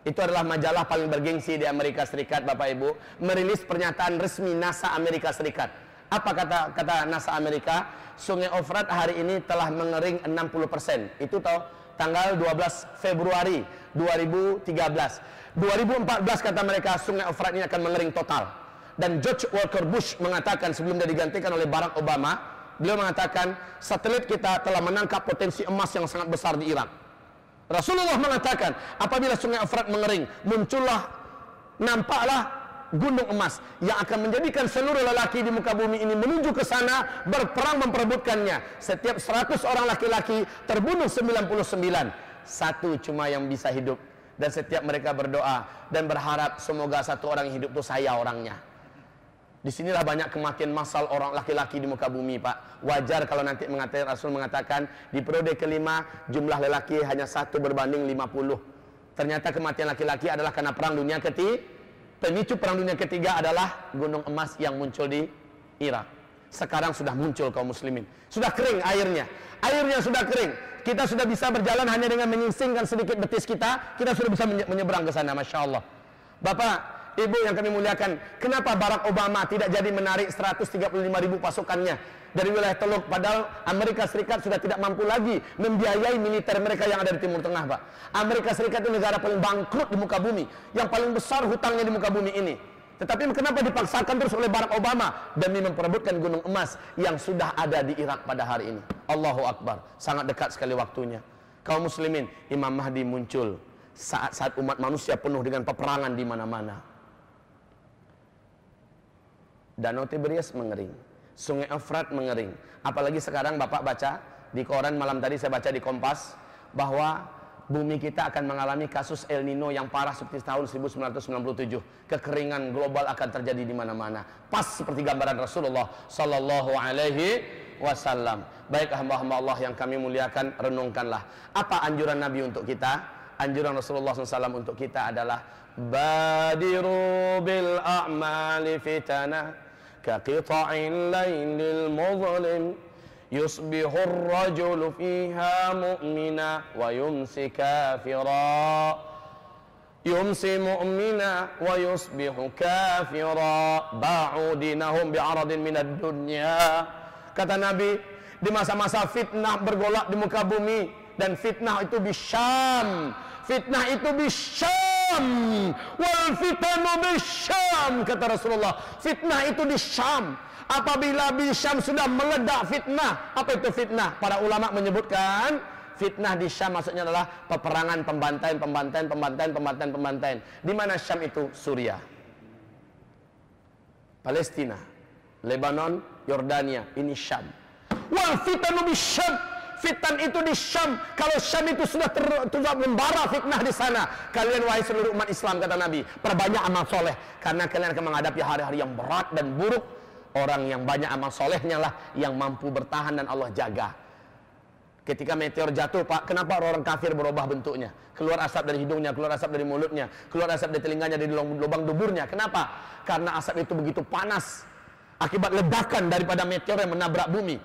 itu adalah majalah paling bergengsi di Amerika Serikat Bapak Ibu merilis pernyataan resmi NASA Amerika Serikat apa kata kata NASA Amerika Sungai Ofrat hari ini telah mengering 60% itu tahu tanggal 12 Februari 2013 2014 kata mereka Sungai Ofrat ini akan mengering total dan George Walker Bush mengatakan sebelum dia digantikan oleh Barack Obama Beliau mengatakan satelit kita telah menangkap potensi emas yang sangat besar di Irak. Rasulullah mengatakan apabila sungai Efrat mengering, muncullah nampaklah gunung emas yang akan menjadikan seluruh lelaki di muka bumi ini menuju ke sana berperang memperebutkannya. Setiap 100 orang laki-laki terbunuh 99. Satu cuma yang bisa hidup dan setiap mereka berdoa dan berharap semoga satu orang yang hidup itu saya orangnya. Di sinilah banyak kematian massal orang laki-laki di muka bumi, Pak. Wajar kalau nanti mengatakan Rasul mengatakan di periode kelima jumlah lelaki hanya satu berbanding 50. Ternyata kematian laki-laki adalah karena perang dunia ketiga. Pemicu perang dunia ketiga adalah gunung emas yang muncul di Irak. Sekarang sudah muncul kaum muslimin. Sudah kering airnya. Airnya sudah kering. Kita sudah bisa berjalan hanya dengan menyingsingkan sedikit betis kita, kita sudah bisa menyeberang ke sana, Masya Allah. Bapak, Ibu yang kami muliakan, kenapa Barack Obama tidak jadi menarik 135 ribu pasukannya dari wilayah Teluk padahal Amerika Serikat sudah tidak mampu lagi membiayai militer mereka yang ada di Timur Tengah, Pak. Amerika Serikat itu negara paling bangkrut di muka bumi, yang paling besar hutangnya di muka bumi ini. Tetapi kenapa dipaksakan terus oleh Barack Obama demi memperebutkan gunung emas yang sudah ada di Irak pada hari ini? Allahu Akbar. Sangat dekat sekali waktunya. Kaum muslimin, Imam Mahdi muncul saat-saat umat manusia penuh dengan peperangan di mana-mana. Danau Tiberias mengering, Sungai Efrat mengering. Apalagi sekarang Bapak baca di koran malam tadi saya baca di Kompas bahwa bumi kita akan mengalami kasus El Nino yang parah seperti tahun 1997. Kekeringan global akan terjadi di mana-mana. Pas seperti gambaran Rasulullah sallallahu alaihi wasallam. Baik hamba-hamba Allah yang kami muliakan, renungkanlah. Apa anjuran Nabi untuk kita? Anjuran Rasulullah SAW untuk kita adalah Badiru bil a'mali fitana Kaqita'in laylil muzlim yusbihur rajulu fiha mu'mina wa yumsi kafira yumsi mu'mina wa yusbihu kafira ba'udinahum bi'aradin minad dunya kata Nabi di masa-masa fitnah bergolak di muka bumi dan fitnah itu bisyam fitnah itu bisyam wal fitanu bisyam kata Rasulullah. Fitnah itu di Syam. Apabila di Syam sudah meledak fitnah, apa itu fitnah? Para ulama menyebutkan fitnah di Syam maksudnya adalah peperangan, pembantaian, pembantaian, pembantaian, pembantaian, pembantaian. Di mana Syam itu? Suriah. Palestina, Lebanon, Yordania, ini Syam. Wal fitanu di Syam. Fitan itu di Syam. Kalau Syam itu sudah ter, membara fitnah di sana. Kalian wahai seluruh umat Islam kata Nabi, perbanyak amal soleh karena kalian akan menghadapi hari-hari yang berat dan buruk Orang yang banyak amal solehnya lah yang mampu bertahan dan Allah jaga. Ketika meteor jatuh, Pak, kenapa orang kafir berubah bentuknya? Keluar asap dari hidungnya, keluar asap dari mulutnya, keluar asap dari telinganya, dari lubang duburnya. Kenapa? Karena asap itu begitu panas. Akibat ledakan daripada meteor yang menabrak bumi.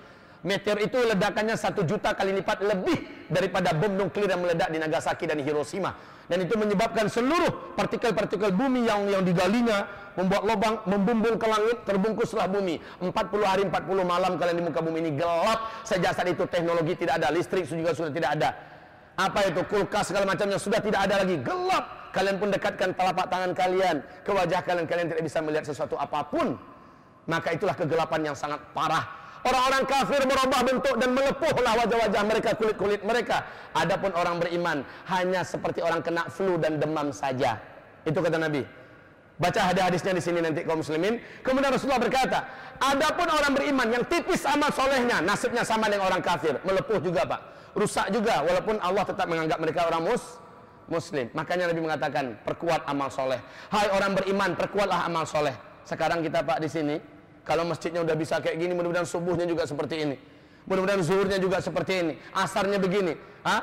Meteor itu ledakannya satu juta kali lipat lebih daripada bom nuklir yang meledak di Nagasaki dan Hiroshima. Dan itu menyebabkan seluruh partikel-partikel bumi yang yang digalinya membuat lubang membumbung ke langit terbungkuslah bumi. 40 hari 40 malam kalian di muka bumi ini gelap. Sejak saat itu teknologi tidak ada listrik juga sudah tidak ada. Apa itu? Kulkas segala macamnya sudah tidak ada lagi. Gelap. Kalian pun dekatkan telapak tangan kalian ke wajah kalian. Kalian tidak bisa melihat sesuatu apa pun. Maka itulah kegelapan yang sangat parah Orang-orang kafir merubah bentuk dan melepuhlah wajah-wajah mereka, kulit-kulit mereka. Adapun orang beriman hanya seperti orang kena flu dan demam saja. Itu kata Nabi. Baca hadis-hadisnya di sini nanti kaum muslimin. Kemudian Rasulullah berkata, adapun orang beriman yang tipis amal solehnya, nasibnya sama dengan orang kafir, melepuh juga pak, rusak juga, walaupun Allah tetap menganggap mereka orang mus, muslim. Makanya Nabi mengatakan, perkuat amal soleh. Hai orang beriman, perkuatlah amal soleh. Sekarang kita pak di sini, kalau masjidnya udah bisa kayak gini, mudah-mudahan subuhnya juga seperti ini. Mudah-mudahan zuhurnya juga seperti ini. Asarnya begini. Ha?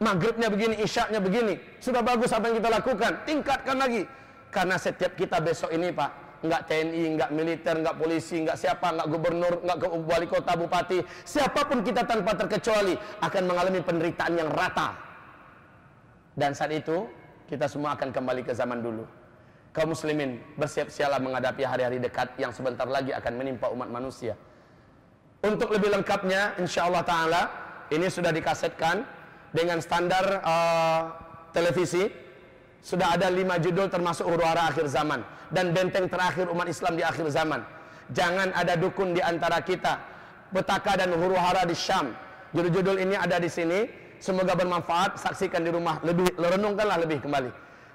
Maghribnya begini, isyaknya begini. Sudah bagus apa yang kita lakukan. Tingkatkan lagi. Karena setiap kita besok ini Pak. Enggak TNI, enggak militer, enggak polisi, enggak siapa, enggak gubernur, enggak ke wali kota, bupati. Siapa pun kita tanpa terkecuali akan mengalami penderitaan yang rata. Dan saat itu kita semua akan kembali ke zaman dulu kaum muslimin bersiap-siaplah menghadapi hari-hari dekat yang sebentar lagi akan menimpa umat manusia. Untuk lebih lengkapnya, insya Allah Taala ini sudah dikasetkan dengan standar uh, televisi. Sudah ada lima judul termasuk huru hara akhir zaman dan benteng terakhir umat Islam di akhir zaman. Jangan ada dukun di antara kita. Betaka dan huru hara di Syam. Judul-judul ini ada di sini. Semoga bermanfaat. Saksikan di rumah. Lebih renungkanlah lebih kembali.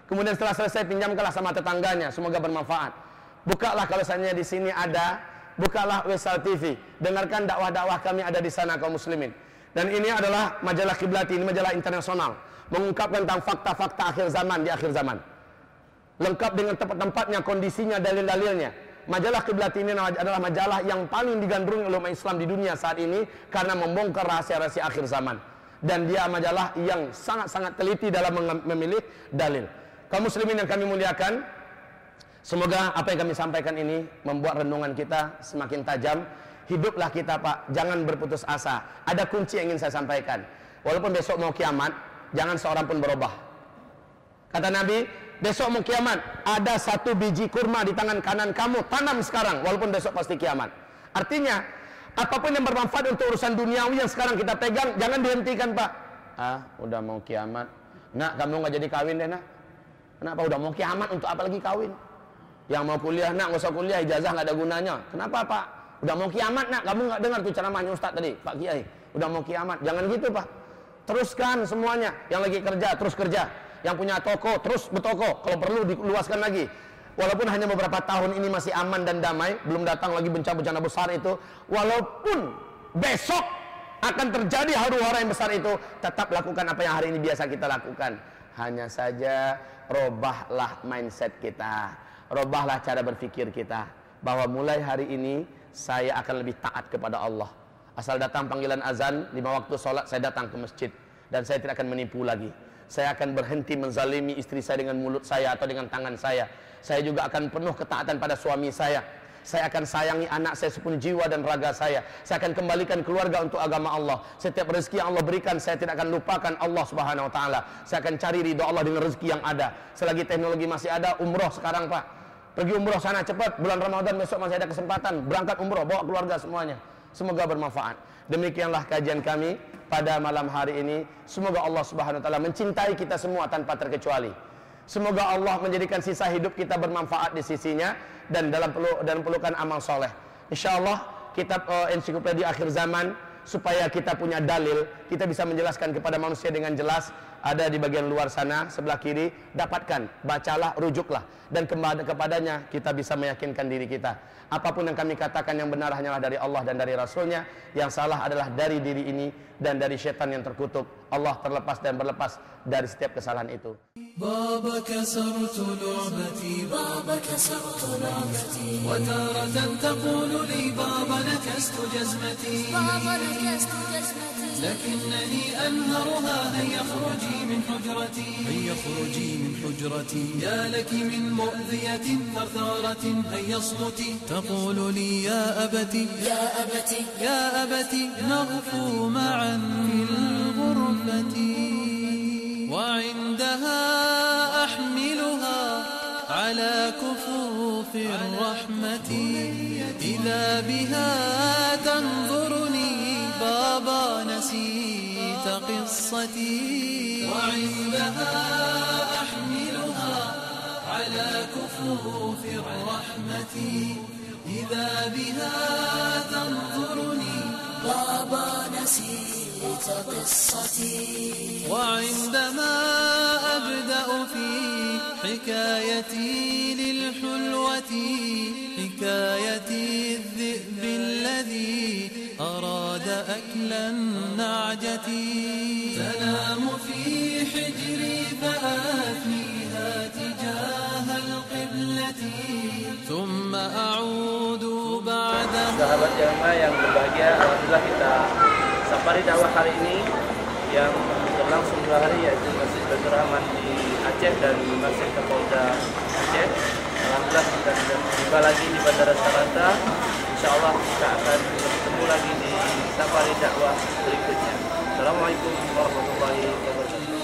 Kemudian setelah selesai pinjamkanlah sama tetangganya, semoga bermanfaat. Bukalah kalau misalnya di sini ada, bukalah Wesal TV. Dengarkan dakwah-dakwah kami ada di sana kaum muslimin. Dan ini adalah majalah Kiblati, ini majalah internasional, mengungkapkan tentang fakta-fakta akhir zaman di akhir zaman. Lengkap dengan tempat-tempatnya, kondisinya, dalil-dalilnya. Majalah Kiblati ini adalah majalah yang paling digandrungi oleh umat Islam di dunia saat ini karena membongkar rahasia-rahasia akhir zaman. Dan dia majalah yang sangat-sangat teliti dalam memilih dalil kaum muslimin yang kami muliakan semoga apa yang kami sampaikan ini membuat renungan kita semakin tajam hiduplah kita pak jangan berputus asa ada kunci yang ingin saya sampaikan walaupun besok mau kiamat jangan seorang pun berubah kata Nabi besok mau kiamat. Ada satu biji kurma di tangan kanan kamu, tanam sekarang, walaupun besok pasti kiamat. Artinya, apa pun yang bermanfaat untuk urusan duniawi yang sekarang kita pegang, jangan dihentikan pak. Ah, udah mau kiamat. Nak, kamu nggak jadi kawin deh nak. Kenapa? Udah mau kiamat untuk apa lagi kawin? Yang mau kuliah nak, nggak usah kuliah, ijazah nggak ada gunanya. Kenapa pak? Udah mau kiamat nak, kamu nggak dengar tuh ceramahnya Ustaz tadi, Pak Kiai. Udah mau kiamat, jangan gitu pak. Teruskan semuanya. Yang lagi kerja, terus kerja. Yang punya toko, terus bertoko. Kalau perlu diluaskan lagi. Walaupun hanya beberapa tahun ini masih aman dan damai, belum datang lagi bencana-bencana besar itu. Walaupun besok akan terjadi haru-hara yang besar itu, tetap lakukan apa yang hari ini biasa kita lakukan. Hanya saja robahlah mindset kita. Robahlah cara berpikir kita. Bahwa mulai hari ini saya akan lebih taat kepada Allah. Asal datang panggilan azan, lima waktu sholat saya datang ke masjid. Dan saya tidak akan menipu lagi. Saya akan berhenti menzalimi istri saya dengan mulut saya atau dengan tangan saya. Saya juga akan penuh ketaatan pada suami saya. Saya akan sayangi anak saya sepenuh jiwa dan raga saya. Saya akan kembalikan keluarga untuk agama Allah. Setiap rezeki yang Allah berikan, saya tidak akan lupakan Allah Subhanahu wa taala. Saya akan cari ridho Allah dengan rezeki yang ada. Selagi teknologi masih ada, umroh sekarang, Pak. Pergi umroh sana cepat, bulan Ramadan besok masih ada kesempatan. Berangkat umroh, bawa keluarga semuanya. Semoga bermanfaat. Demikianlah kajian kami pada malam hari ini. Semoga Allah Subhanahu wa taala mencintai kita semua tanpa terkecuali. Semoga Allah menjadikan sisa hidup kita bermanfaat di sisinya dan dalam peluk dan pelukan amal soleh. Insyaallah kitab uh, ensiklopedia akhir zaman supaya kita punya dalil, kita bisa menjelaskan kepada manusia dengan jelas ada di bagian luar sana sebelah kiri dapatkan bacalah rujuklah dan kembali kepadanya kita bisa meyakinkan diri kita apapun yang kami katakan yang benar hanyalah dari Allah dan dari Rasulnya yang salah adalah dari diri ini dan dari syaitan yang terkutuk Allah terlepas dan berlepas dari setiap kesalahan itu بابا كسرت لعبتي بابا كسرت لعبتي وتارة تقول لي بابا نكست جزمتي بابا نكست جزمتي لكنني أنهرها هيا اخرجي من حجرتي. هيا اخرجي من حجرتي. يا لك من مؤذية ثرثارة هيا اصمتي. تقول لي يا أبتي يا أبتي. يا أبتي نغفو معا في الغرفة. وعندها أحملها على كفوف الرحمة. إذا بها تنظرني بابا قصتي. وعندها أحملها على كفوف الرحمة. إذا بها تنظرني بابا نسيت قصتي. وعندما أبدأ في حكايتي للحلوة حكايتي الذئب الذي أراد أكل النعجة تنام في حجري فآتيها تجاه القبلة ثم أعود بعدها Sahabat Jalma yang berbahagia, Alhamdulillah kita safari dakwah kali ini yang berlangsung dua hari yaitu Masjid Baitur Rahman di Aceh dan Masjid Kapolda Aceh. Alhamdulillah kita sudah tiba lagi di Bandara Sarata. Insya Allah kita akan bertemu lagi di safari dakwah berikutnya. Assalamualaikum warahmatullahi wabarakatuh.